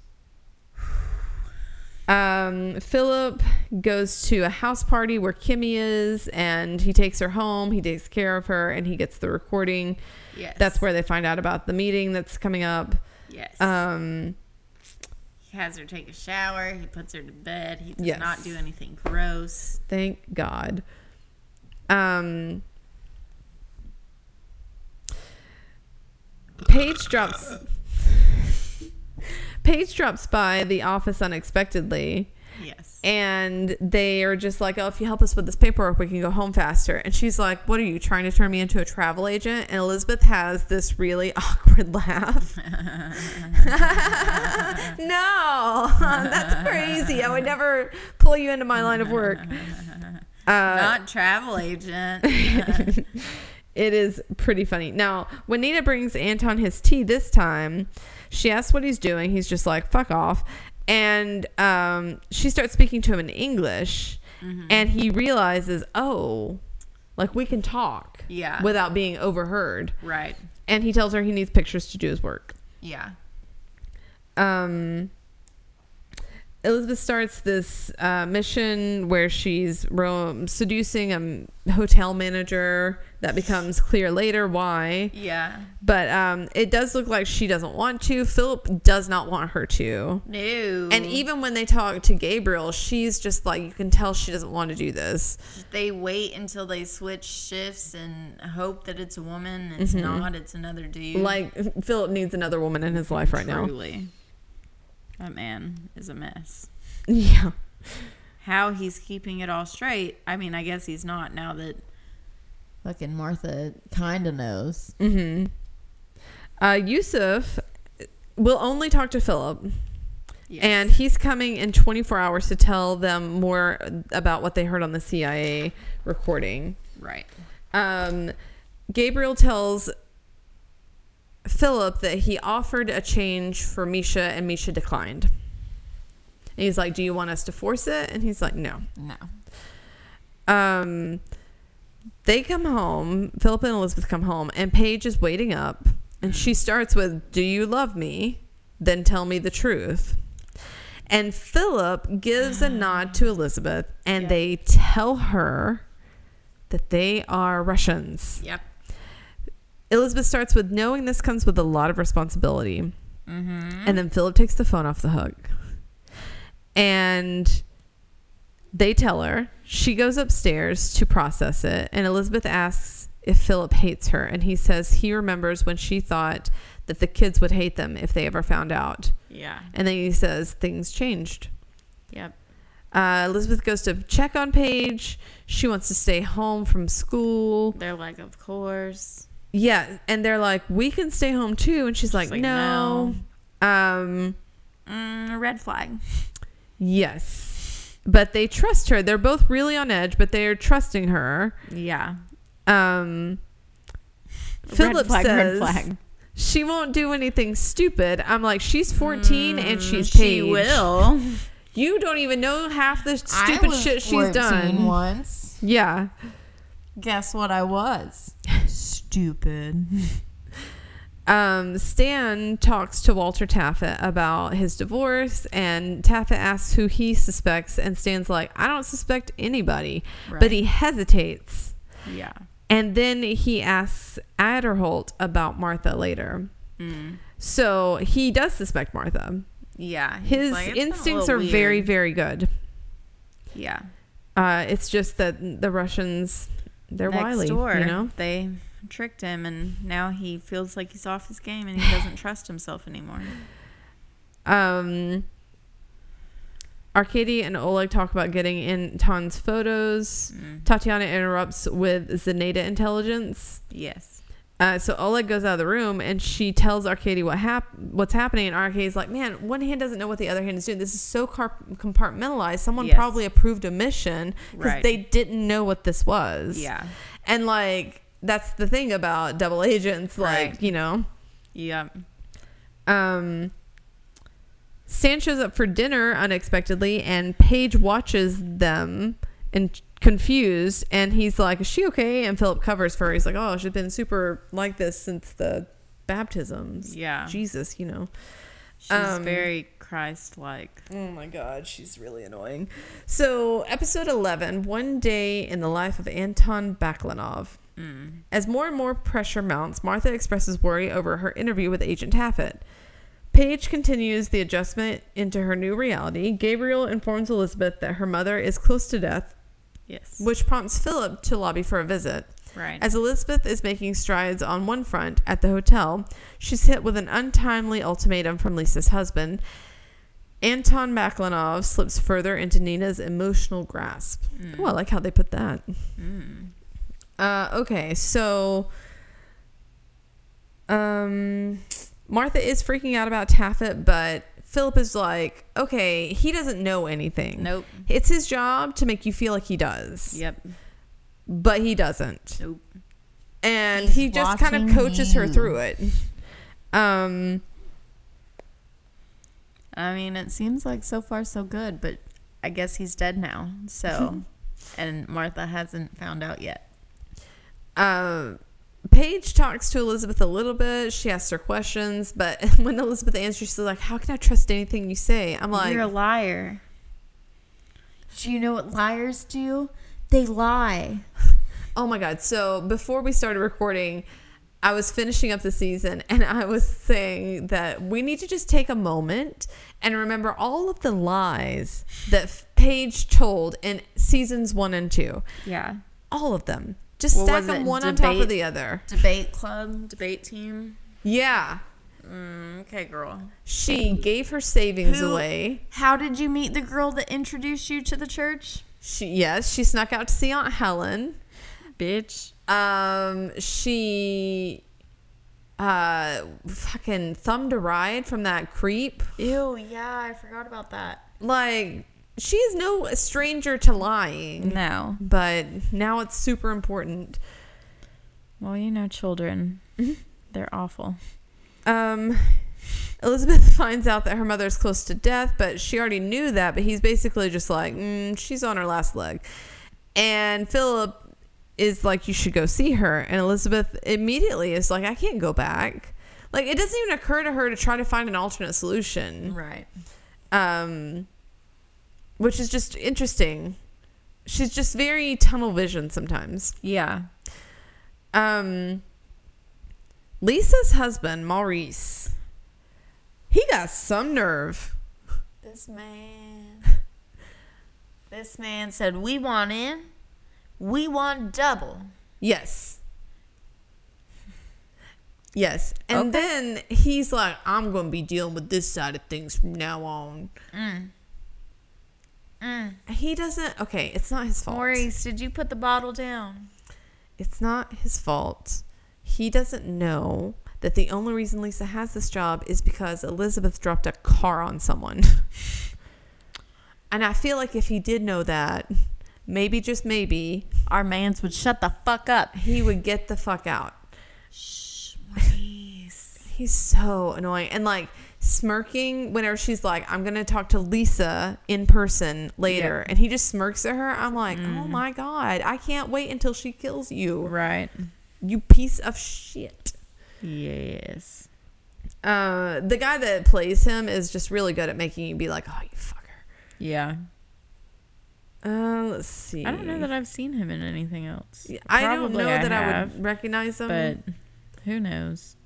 Um, Philip goes to a house party where Kimmy is, and he takes her home. He takes care of her, and he gets the recording. Yes. That's where they find out about the meeting that's coming up. Yes. Um, he has her take a shower. He puts her to bed. He does Yes. not do anything gross. thank God. Um, Paige drops. Paige drops by the office unexpectedly. Yes. and they are just like, "Oh, if you help us with this paperwork, we can go home faster." And she's like, "What are you trying to turn me into a travel agent?" And Elizabeth has this really (laughs) awkward laugh. (laughs) no, (laughs) that's crazy. I would never pull you into my line of work. Uh, not travel agent. It is pretty funny. Now, when Nina brings Anton his tea this time, she asks what he's doing. He's just like, fuck off. And um, she starts speaking to him in English. And he realizes, oh, like we can talk Yeah. without being overheard. right. And he tells her he needs pictures to do his work. Yeah. um, Elizabeth starts this uh, mission where she's ro- seducing a hotel manager. That becomes clear later why. Yeah. But um, it does look like she doesn't want to. Philip does not want her to. No. And even when they talk to Gabriel, she's just like, you can tell she doesn't want to do this. they wait until they switch shifts and hope that it's a woman. It's not. It's another dude. Like, Philip needs another woman in his life right now. Truly. That man is a mess. Yeah. How he's keeping it all straight. I mean, I guess he's not now that Fucking Martha kind of knows. Uh, Yusuf will only talk to Philip. Yes. And he's coming in 24 hours to tell them more about what they heard on the CIA recording. right. Um, Gabriel tells Philip that he offered a change for Misha and Misha declined. And he's like, Do you want us to force it? And he's like, No. No. Um, they come home. Philip and Elizabeth come home, and Paige is waiting up, and she starts with, "Do you love me? Then tell me the truth." And Philip gives a nod to (gasps) Elizabeth, and they tell her that they are Russians. Yep. Elizabeth starts with, "Knowing this comes with a lot of responsibility," and then Philip takes the phone off the hook, and they tell her. She goes upstairs to process it. And elizabeth asks if philip hates her. And he says he remembers when she thought that the kids would hate them if they ever found out. Yeah. and then he says things changed. Yep. uh, elizabeth goes to check on paige. She wants to stay home from school. They're like, of course. Yeah and they're like we can stay home too and she's like, like, no. um Mm, red flag. yes but they trust her they're both really on edge but they're trusting her Yeah. um Philip flag, says red flag. she won't do anything stupid. I'm like, she's 14 and she's She will. You don't even know half the stupid shit she's 14 done. once. Yeah. Guess what I was? Stupid. (laughs) Um, Stan talks to Walter Taffet about his divorce, and Taffet asks who he suspects, and Stan's like, I don't suspect anybody. But he hesitates. Yeah. And then he asks Aderholt about Martha later. So he does suspect Martha. Yeah. His like, "It's been a instincts are little very, very good. Yeah. Uh, it's just that the Russians they're next wily, door. you know. They tricked him, and now he feels like he's off his game, and he doesn't (sighs) trust himself anymore. Um, Arkady and Oleg talk about getting Anton's photos. Mm. Tatiana interrupts with Zinaida intelligence. Yes. Uh, so Oleg goes out of the room and she tells Arkady what hap- what's happening. And Arkady's like, man, one hand doesn't know what the other hand is doing. This is so compartmentalized. Someone Yes. probably approved a mission because Right. they didn't know what this was. Yeah. And like, that's the thing about double agents. Like, Right. you know, Yeah. um, Stan shows up for dinner unexpectedly, and Paige watches them and confused. And he's like, "Is she okay?" And Philip covers for her. He's like, "Oh, she's been super like this since the baptisms." Yeah. Jesus, you know. She's Um, very Christ-like. Oh my God, she's really annoying. So, episode 11 One Day in the Life of Anton Baklanov. Mm. As more and more pressure mounts, Martha expresses worry over her interview with Agent Taffet. Paige continues the adjustment into her new reality. Gabriel informs Elizabeth that her mother is close to death, Yes. which prompts Philip to lobby for a visit. right. As Elizabeth is making strides on one front at the hotel, she's hit with an untimely ultimatum from Lisa's husband. Anton Baklanov slips further into Nina's emotional grasp. Mm. Oh, I like how they put that. Mm. Uh, okay, so um, Martha is freaking out about Taffet, but Philip is like, okay, he doesn't know anything. Nope. It's his job to make you feel like he does, Yep. but he doesn't. Nope. And He's he just kind of coaches her through it. Um, I mean, it seems like so far so good, but I guess he's dead now. So, (laughs) and Martha hasn't found out yet. uh, Paige talks to Elizabeth a little bit. She asks her questions, but (laughs) when Elizabeth answers, she's like, "How can I trust anything you say?" I'm like, You're a liar. Do you know what liars do? They lie. (laughs) Oh my god. So before we started recording, I was finishing up the season and I was saying that we need to just take a moment and remember all of the lies that Paige told in seasons 1 and 2. Yeah. All of them. Just stack them it? one on top of the other. Debate club, debate team. Yeah. Mm, okay, girl. She gave her savings Who- away. How did you meet the girl that introduced you to the church? She yes, she snuck out to see Aunt Helen. Bitch. Um, she uh fucking thumbed a ride from that creep. Ew, yeah, I forgot about that. Like she's no stranger to lying, No. but now it's super important. Well, you know, children, they're awful. Um Elizabeth (laughs) finds out that her mother is close to death, but she already knew that, but he's basically just like, mm, she's on her last leg. And Philip is like, you should go see her. And Elizabeth immediately is like, I can't go back. Like, it doesn't even occur to her to try to find an alternate solution. Right. um, which is just interesting. She's just very tunnel vision sometimes. Yeah. Um, Lisa's husband, Maurice, he got some nerve. This man. (laughs) This man said, We want in, we want double. Yes. Yes. And Okay. then he's like, I'm going to be dealing with this side of things from now on. Mm. Mm. He doesn't, okay, it's not his fault. Maurice, did you put the bottle down? It's not his fault. He doesn't know that the only reason Lisa has this job is because Elizabeth dropped a car on someone. (laughs) and I feel like if he did know that, maybe just maybe, Our mans would shut the fuck up. he would get the fuck out. Shh, Maurice. (laughs) He's so annoying. And like smirking whenever she's like, I'm going to talk to Lisa in person later. Yep. And he just smirks at her. I'm like, oh my God, I can't wait until she kills you. Right. You piece of shit. Yes. Uh, the guy that plays him is just really good at making you be like, oh, you fucker. Yeah. Uh, let's see. I don't know that I've seen him in anything else. I don't know that I would recognize him. but who knows?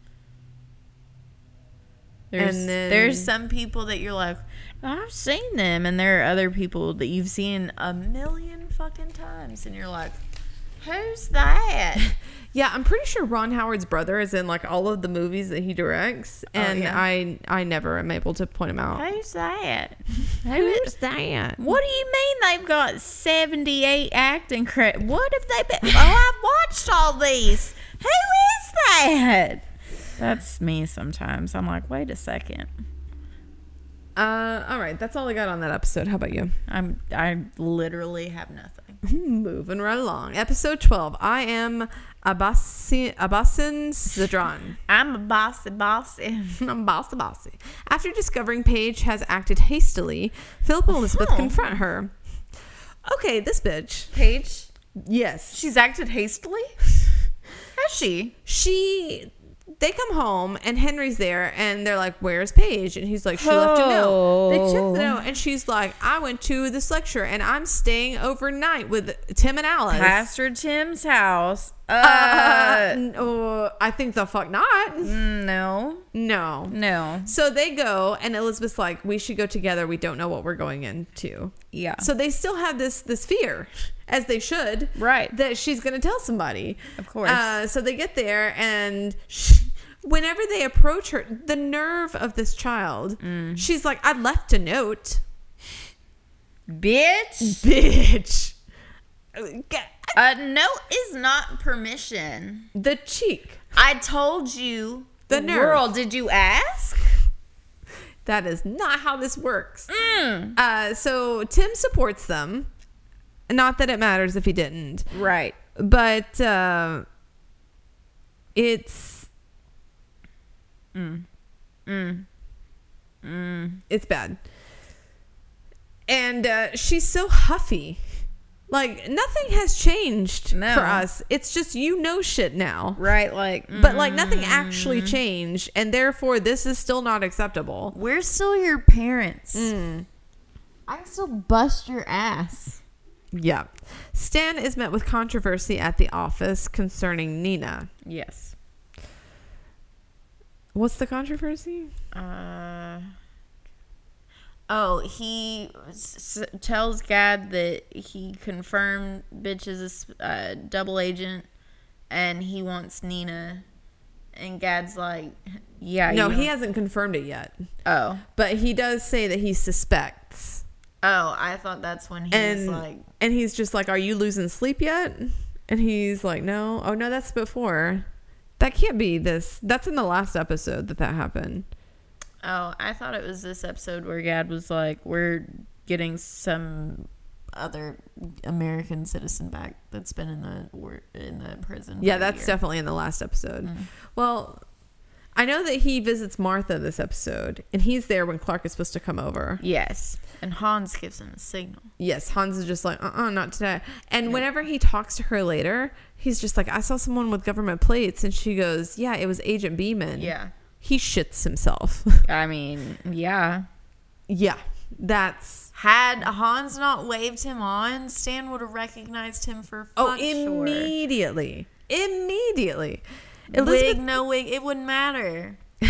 There's, And then- there's some people that you're like, I've seen them, and there are other people that you've seen a million fucking times, and you're like, Who's that? (laughs) Yeah, I'm pretty sure Ron Howard's brother is in like all of the movies that he directs, oh, and yeah. I I never am able to point him out. Who's that? (laughs) Who's that? What do you mean they've got 78 acting credits? What have they been? (laughs) Oh, I've watched all these. Who is that? That's me sometimes. I'm like, wait a second. Uh, all right, that's all I got on that episode. How about you? I'm I literally have nothing. (laughs) Moving right along. Episode 12. I am Abbasin, Abbasin Zadran. (laughs) I'm a bossy bossy. I'm bossy bossy. After discovering Paige has acted hastily, Philip and Elizabeth Huh. confront her. Okay, this bitch. Paige, Yes. she's acted hastily. (laughs) Has she? she they come home and Henry's there and they're like, Where's Paige? And he's like, She left a note. They check the note and she's like, I went to this lecture and I'm staying overnight with Tim and Alice. Pastor Tim's house. Uh, Uh, no, I think the fuck not. no, No. no. So they go and Elizabeth's like, We should go together. We don't know what we're going into. Yeah. So they still have this this fear, as they should, Right. That she's going to tell somebody. Of course. Uh, so they get there, and whenever they approach her, the nerve of this child, Mm. she's like, "I left a note, Bitch. bitch." A note is not permission. The cheek. I told you. The nerve. Girl, did you ask? That is not how this works. Mm. Uh, so Tim supports them. Not that it matters if he didn't. Right. but uh, it's Mm. Mm. it's bad and uh, she's so huffy like nothing has changed No. for us it's just you know shit now Right, like, but like nothing Mm. actually changed and therefore this is still not acceptable we're still your parents. Mm. I can still bust your ass. yeah stan is met with controversy at the office concerning nina Yes. What's the controversy Uh. Oh, he s- tells Gaad that he confirmed bitch is a uh, double agent, and he wants Nina. And Gaad's like, "Yeah, no he hasn't confirmed it yet Oh, but he does say that he suspects oh, I thought that's when he was like, and he's just like, "Are you losing sleep yet?" And he's like, "No. Oh no, that's before. That can't be this. That's in the last episode that that happened." oh, I thought it was this episode where Gaad was like, we're getting some other American citizen back that's been in the in the prison. Yeah, that's year. definitely in the last episode. Mm. Well, I know that he visits Martha this episode, and he's there when Clark is supposed to come over. Yes, and Hans gives him a signal. Yes, Hans is just like, uh, uh not today. And whenever he talks to her later, he's just like, I saw someone with government plates, and she goes, Yeah, it was Agent Beeman. Yeah. he shits himself. (laughs) I mean, yeah. yeah, that's Had Hans not waved him on, Stan would have recognized him for Oh, immediately. sure. immediately. Immediately. Wig, Elizabeth, no wig, it wouldn't matter. (laughs)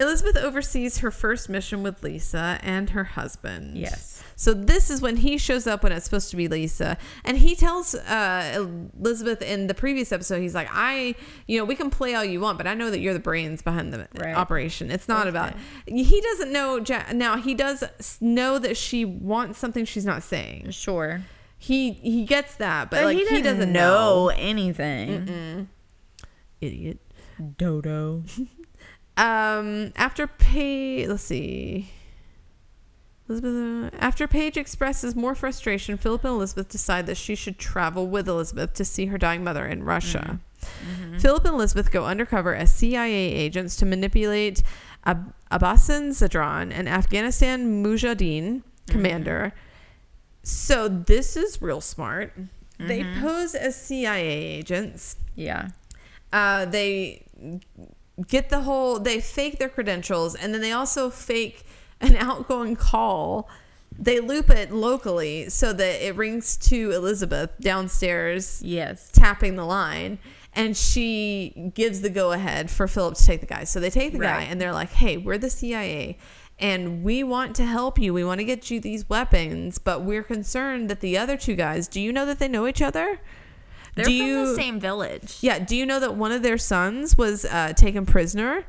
Elizabeth oversees her first mission with Lisa and her husband. Yes. So this is when he shows up when it's supposed to be Lisa. And he tells uh, Elizabeth in the previous episode, he's like, I, you know, we can play all you want, but I know that you're the brains behind the Right. operation. It's not about, he doesn't know, now he does know that she wants something she's not saying. Sure. He he gets that, but, But like he, he, doesn't know know. anything. Idiot. Dodo. Um, after Paige, let's see. Elizabeth, uh, after Paige expresses more frustration, Philip and Elizabeth decide that she should travel with Elizabeth to see her dying mother in Russia. Philip and Elizabeth go undercover as CIA agents to manipulate Ab- Abbasin Zadran, an Afghanistan Mujahideen commander. So this is real smart. They pose as CIA agents Yeah. Uh, they get the whole they fake their credentials and then they also fake an (laughs) outgoing call. They loop it locally so that it rings to elizabeth downstairs Yes. tapping the line and she gives the go-ahead for philip to take the guy. So they take the guy and they're like hey we're the cia and we want to help you. We want to get you these weapons but we're concerned that the other two guys do you know that they know each other They're Do from you- the same village. Yeah. Do you know that one of their sons was uh, taken prisoner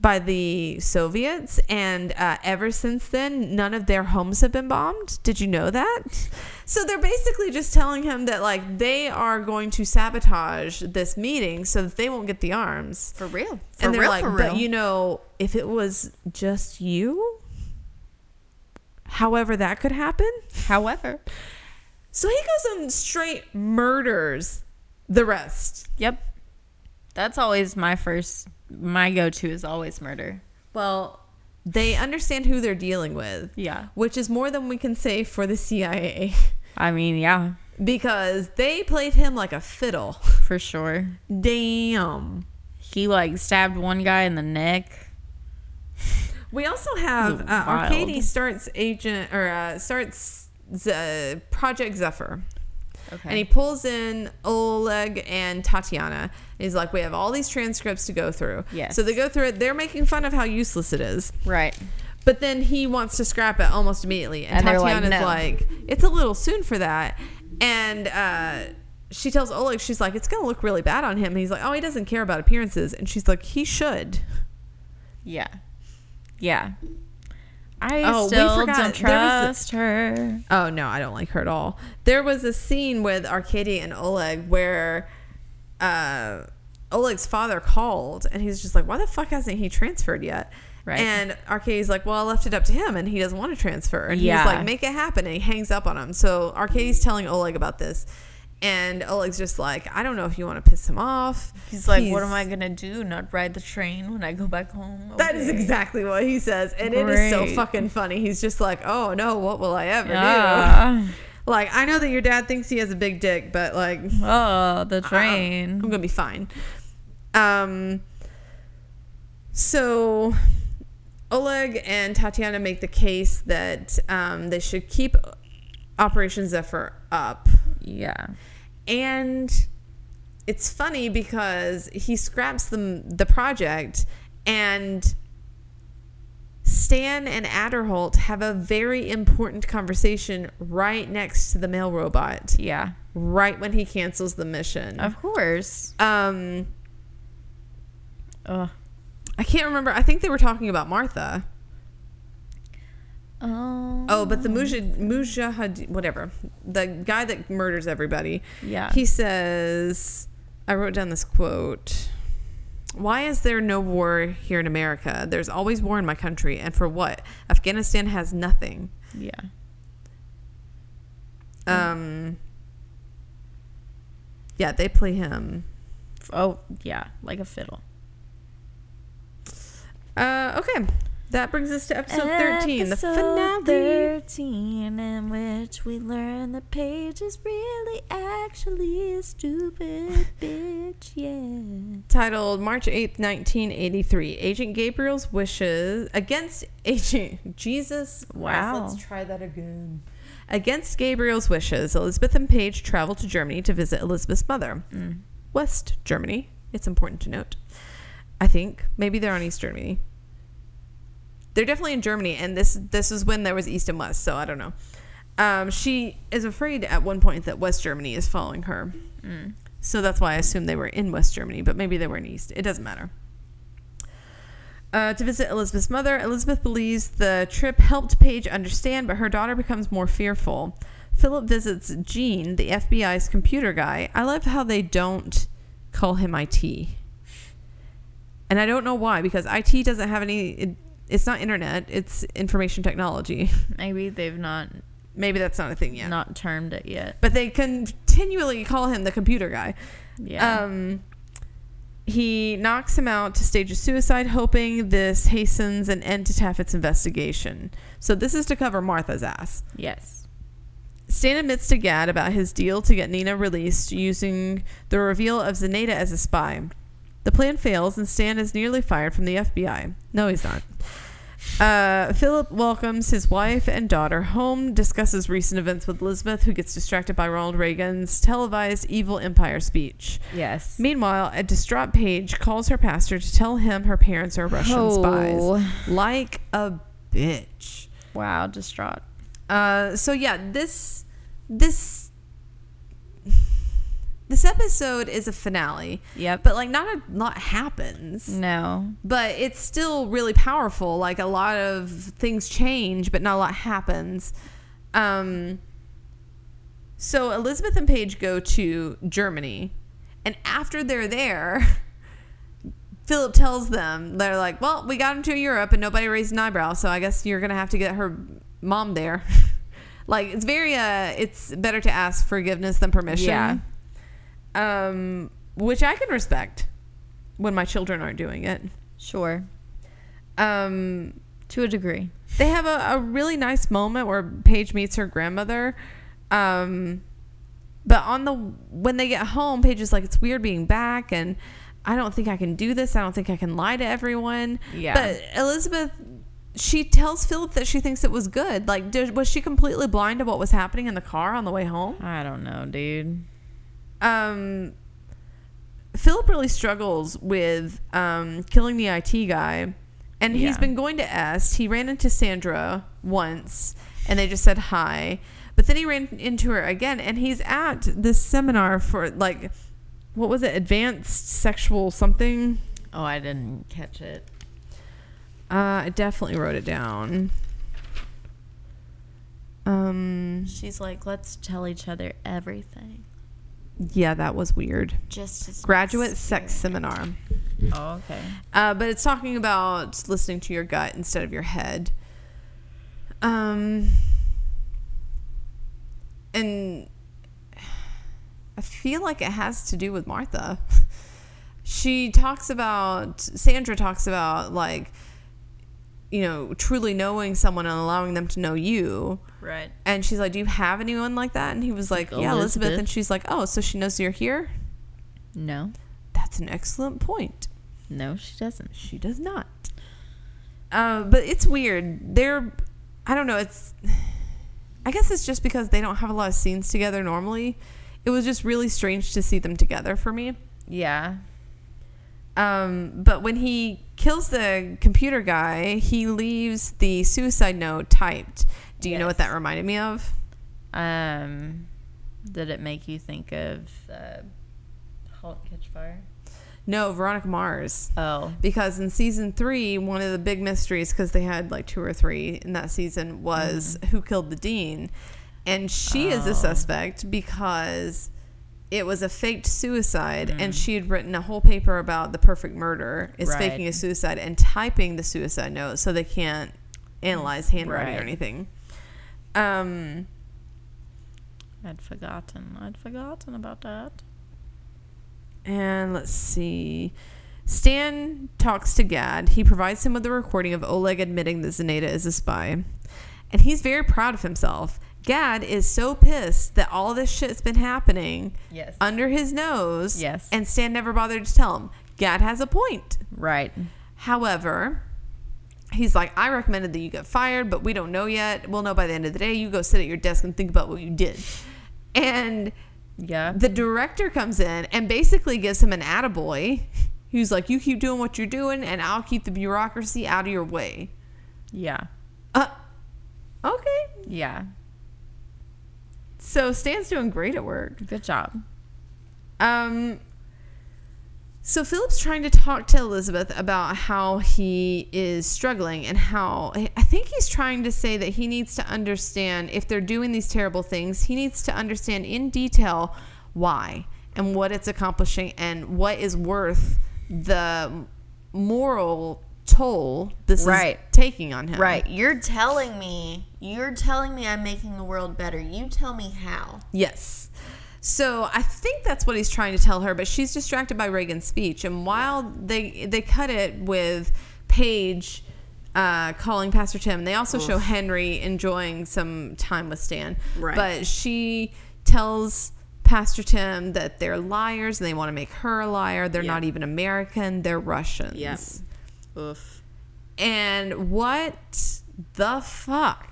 by the Soviets, and uh, ever since then, none of their homes have been bombed? Did you know that? So they're basically just telling him that like they are going to sabotage this meeting so that they won't get the arms. For real. For and they're real, like, but you know, if it was just you, however that could happen. However. So he goes and straight murders the rest. Yep. That's always my first my go to is always murder. Well, they understand who they're dealing with, Yeah. which is more than we can say for the CIA I mean, yeah, because they played him like a fiddle. for sure. Damn. He like stabbed one guy in the neck. We also have uh, Arkady starts agent or uh, starts Z- Project Zephyr. Okay. And he pulls in Oleg and Tatiana. He's like, we have all these transcripts to go through. Yes. So they go through it. They're making fun of how useless it is. right. But then he wants to scrap it almost immediately. And, And they're like, "No." like, it's a little soon for that. And uh, she tells Oleg, she's like, it's going to look really bad on him. And he's like, oh, he doesn't care about appearances. And she's like, he should. Yeah. Yeah. I Oh, still don't was a- trust her. Oh no, I don't like her at all. There was a scene with Arkady and Oleg where uh, Oleg's father called and he's just like, "Why the fuck hasn't he transferred yet?" Right. And Arkady's like, "Well, I left it up to him, and he doesn't want to transfer." And Yeah. he's like, "Make it happen," and he hangs up on him. So Arkady's telling Oleg about this, and Oleg's just like, "I don't know if you want to piss him off." He's like, what am I gonna do? Not ride the train when I go back home? That is exactly what he says, and it is so fucking funny. He's just like, "Oh no, what will I ever do?" Like, I know that your dad thinks he has a big dick, but like, Oh, the train. I'm train. gonna be fine. Um. So, Oleg and Tatiana make the case that um, they should keep Operation Zephyr up, Yeah. And it's funny because he scraps the the project, and Stan and Aderholt have a very important conversation right next to the mail robot, Yeah. right when he cancels the mission. Of course. Um, Ugh. I can't remember. I think they were talking about Martha. Oh. Oh, but the Mujah, Mujahid, whatever, the guy that murders everybody. Yeah. He says, I wrote down this quote. Why is there no war here in America? There's always war in my country. And for what? Afghanistan has nothing. Yeah. Um, yeah, they play him. Oh, yeah. Like a fiddle. Uh, okay. That brings us to episode 13, the finale. 13, in which we learn the page is really actually a stupid (laughs) bitch. Yeah. titled March 8th, 1983. Agent Gabriel's wishes against Agent Jesus. Wow. let's try that again. Against Gabriel's wishes, Elizabeth and Paige travel to Germany to visit Elizabeth's mother. Mm. West Germany. It's important to note. I think maybe they're on East Germany. They're definitely in Germany, and this this is when there was East and West, so I don't know. Um, she is afraid at one point that West Germany is following her. Mm. So that's why I assume they were in West Germany, but maybe they were in East. It doesn't matter. Uh, to visit Elizabeth's mother, Elizabeth believes the trip helped Paige understand, but her daughter becomes more fearful. Philip visits Gene, the FBI's computer guy. I love how they don't call him IT. And I don't know why, because IT doesn't have any, it, it's not internet, it's information technology. (laughs) Maybe they've not Maybe that's not a thing yet. not termed it yet. But they continually call him the computer guy. Yeah. Um, he knocks him out to stage a suicide, hoping this hastens an end to Taffet's investigation. So this is to cover Martha's ass. yes. Stan admits to Gaad about his deal to get Nina released using the reveal of Zinaida as a spy. The plan fails and Stan is nearly fired from the FBI. No, he's not. Uh, Philip welcomes his wife and daughter home, discusses recent events with Elizabeth, who gets distracted by Ronald Reagan's televised evil empire speech. Yes. Meanwhile, a distraught Paige calls her pastor to tell him her parents are Russian Oh. spies. Like a bitch. Wow. Distraught. Uh, so yeah, this this this episode is a finale. Yep. But like not a lot happens. No. But it's still really powerful. Like a lot of things change, but not a lot happens. Um so Elizabeth and Paige go to Germany. And after they're there, (laughs) Philip tells them, they're like, well, we got him to Europe and nobody raised an eyebrow, so I guess you're going to have to get her mom there. (laughs) like, it's very, uh, it's better to ask forgiveness than permission. Yeah. Um, which I can respect when my children aren't doing it. Sure. Um, To a degree. they have a, a really nice moment where Paige meets her grandmother. Um, but on the when they get home, Paige is like, "It's weird being back, and I don't think I can do this. I don't think I can lie to everyone." Yeah. But Elizabeth, she tells Philip that she thinks it was good. Like, did, was she completely blind to what was happening in the car on the way home? I don't know, dude. Um, Philip really struggles with um, killing the IT guy, and he's been going to Est. He ran into Sandra once, and they just said hi. But then he ran into her again, and he's at this seminar for like, what was it, advanced sexual something? Oh, I didn't catch it. Uh, I definitely wrote it down. Um, She's like, let's tell each other everything. Yeah, that was weird. Just Graduate sex seminar. Oh, okay. Uh, but it's talking about listening to your gut instead of your head. Um, and I feel like it has to do with Martha. She talks about, Sandra talks about, like, you know, truly knowing someone and allowing them to know you. Right. And she's like, Do you have anyone like that? And he was like, Yeah, Elizabeth. Elizabeth. And she's like, Oh, so she knows you're here? No. That's an excellent point. No, she doesn't. She does not. Uh, but it's weird. They're, I don't know. It's, I guess it's just because they don't have a lot of scenes together normally. It was just really strange to see them together for me. Yeah. Um, but when he kills the computer guy, he leaves the suicide note typed. Do you know what that reminded me of? Um, did it make you think of uh, Halt and Catch Fire? No, Veronica Mars. Oh. Because in season three, one of the big mysteries, because they had like two or three in that season, was who killed the dean. And she is a Oh. suspect because it was a faked suicide. And she had written a whole paper about the perfect murder is Right. faking a suicide and typing the suicide note so they can't analyze handwriting or anything. Um, I'd forgotten. I'd forgotten about that. And let's see. Stan talks to Gaad. He provides him with a recording of Oleg admitting that Zinaida is a spy. And he's very proud of himself. Gaad is so pissed that all this shit's been happening Yes. under his nose. Yes. And Stan never bothered to tell him. Gaad has a point. Right. However, he's like, I recommended that you get fired, but we don't know yet. We'll know by the end of the day. You go sit at your desk and think about what you did. And Yeah. the director comes in and basically gives him an attaboy. He's like, you keep doing what you're doing, and I'll keep the bureaucracy out of your way. yeah. Uh, okay. Yeah. So Stan's doing great at work. Good job. Um, so Philip's trying to talk to Elizabeth about how he is struggling and how I think he's trying to say that he needs to understand if they're doing these terrible things, he needs to understand in detail why and what it's accomplishing and what is worth the moral toll this Right. is taking on him. Right. You're telling me, you're telling me I'm making the world better. You tell me how. Yes. So I think that's what he's trying to tell her, but she's distracted by Reagan's speech. And while they they cut it with Paige uh, calling Pastor Tim, they also show Henry enjoying some time with Stan. Right. But she tells Pastor Tim that they're liars and they want to make her a liar. They're Yeah. not even American. They're Russians. Yep. Oof. And what the fuck?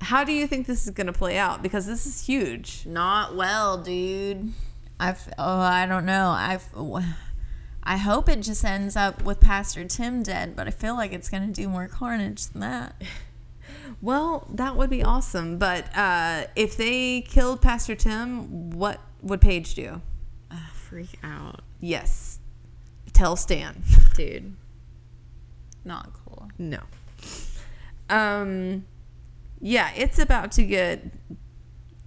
How do you think this is going to play out? Because this is huge. Not well, dude. I've oh I don't know. I've I hope it just ends up with Pastor Tim dead, but I feel like it's gonna do more carnage than that. (laughs) Well, that would be awesome. But uh, if they killed Pastor Tim, what would Paige do? freak out, Yes. Tell Stan. (laughs) dude. Not cool. No. Um yeah, it's about to get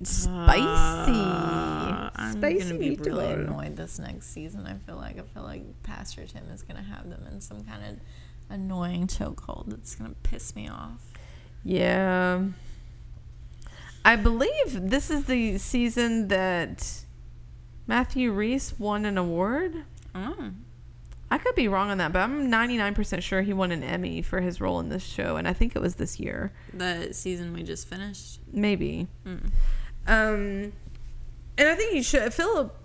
spicy. Uh, I'm spicy gonna be really annoyed this next season. I feel like I feel like Pastor Tim is gonna have them in some kind of annoying chokehold that's gonna piss me off. Yeah. I believe this is the season that Matthew Rhys won an award. Oh, I could be wrong on that, but I'm 99% sure he won an Emmy for his role in this show, and I think it was this year. the season we just finished. Maybe. Mm. Um, and I think you should. Philip,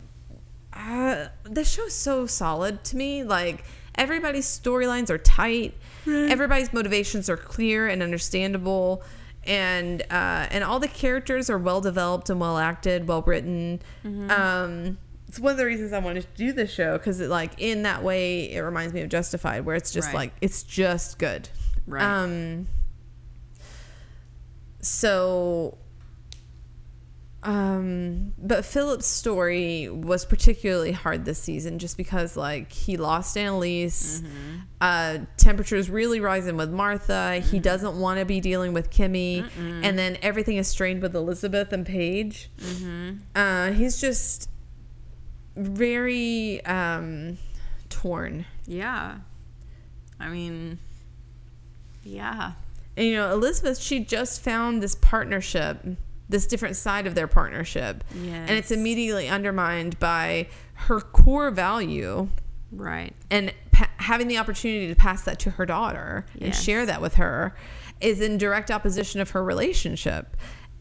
uh, the show's so solid to me. Like everybody's storylines are tight. Everybody's motivations are clear and understandable, and uh, and all the characters are well developed and well acted, well written. Um, it's one of the reasons I wanted to do this show because it like in that way it reminds me of Justified, where it's just Right. like it's just good. Right. Um. So um, but Philip's story was particularly hard this season just because like he lost Annelise. Uh, temperatures really rising with Martha. He doesn't want to be dealing with Kimmy, and then everything is strained with Elizabeth and Paige. Uh, he's just very um, torn. Yeah. I mean, yeah. And you know, Elizabeth, she just found this partnership, this different side of their partnership. And it's immediately undermined by her core value Right. and having the opportunity to pass that to her daughter and share that with her is in direct opposition of her relationship.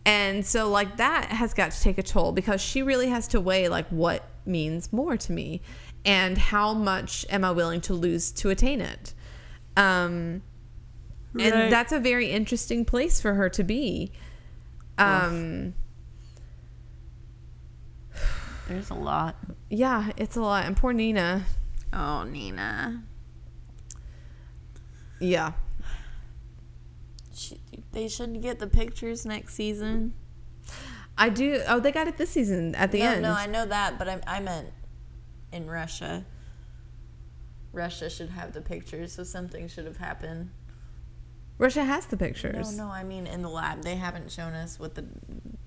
And so like that has got to take a toll because she really has to weigh like what means more to me and how much am I willing to lose to attain it. Um Right. and that's a very interesting place for her to be. Um There's a lot. yeah, it's a lot. And poor Nina. Oh, Nina. Yeah. They should get the pictures next season. I do. Oh, they got it this season at the no, end. no, I know that, but I, I meant in Russia. Russia should have the pictures, so something should have happened. Russia has the pictures. No, no, I mean in the lab. They haven't shown us with the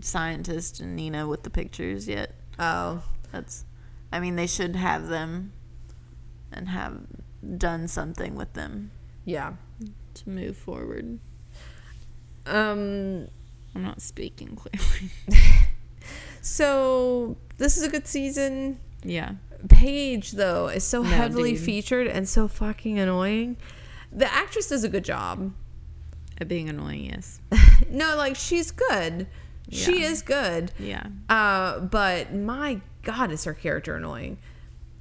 scientist and Nina with the pictures yet. Oh, That's, I mean, they should have them and have done something with them yeah. to move forward. Um. I'm not speaking clearly. (laughs) So this is a good season. yeah. Paige though is so No, heavily dude. featured and so fucking annoying. The actress does a good job. At being annoying, yes. (laughs) No, like she's good. She is good. Yeah. Uh, but my God, is her character annoying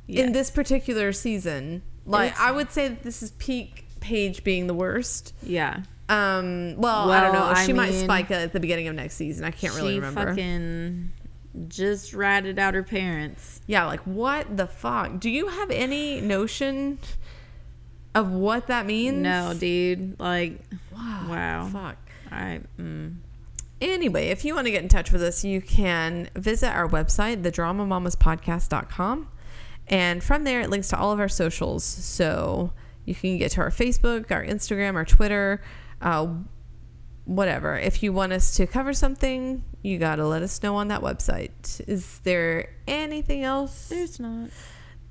in this particular season? Like, It's- I would say that this is peak Paige being the worst. Yeah. Um, well, I don't know. Well, I She might mean, spike at the beginning of next season. I can't really she remember. fucking just ratted out her parents. Yeah, like what the fuck? Do you have any notion of what that means? No, dude. Like, Wow. Wow. Fuck. I. Mm, Anyway, if you want to get in touch with us, you can visit our website, thedramamamaspodcast.com. And from there, it links to all of our socials. So you can get to our Facebook, our Instagram, our Twitter, uh, whatever. If you want us to cover something, you got to let us know on that website. Is there anything else? There's not.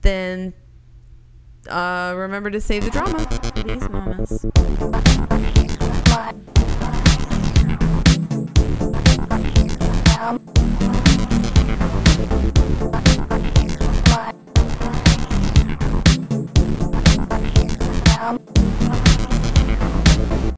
Then uh, remember to save the drama. Please, mamas.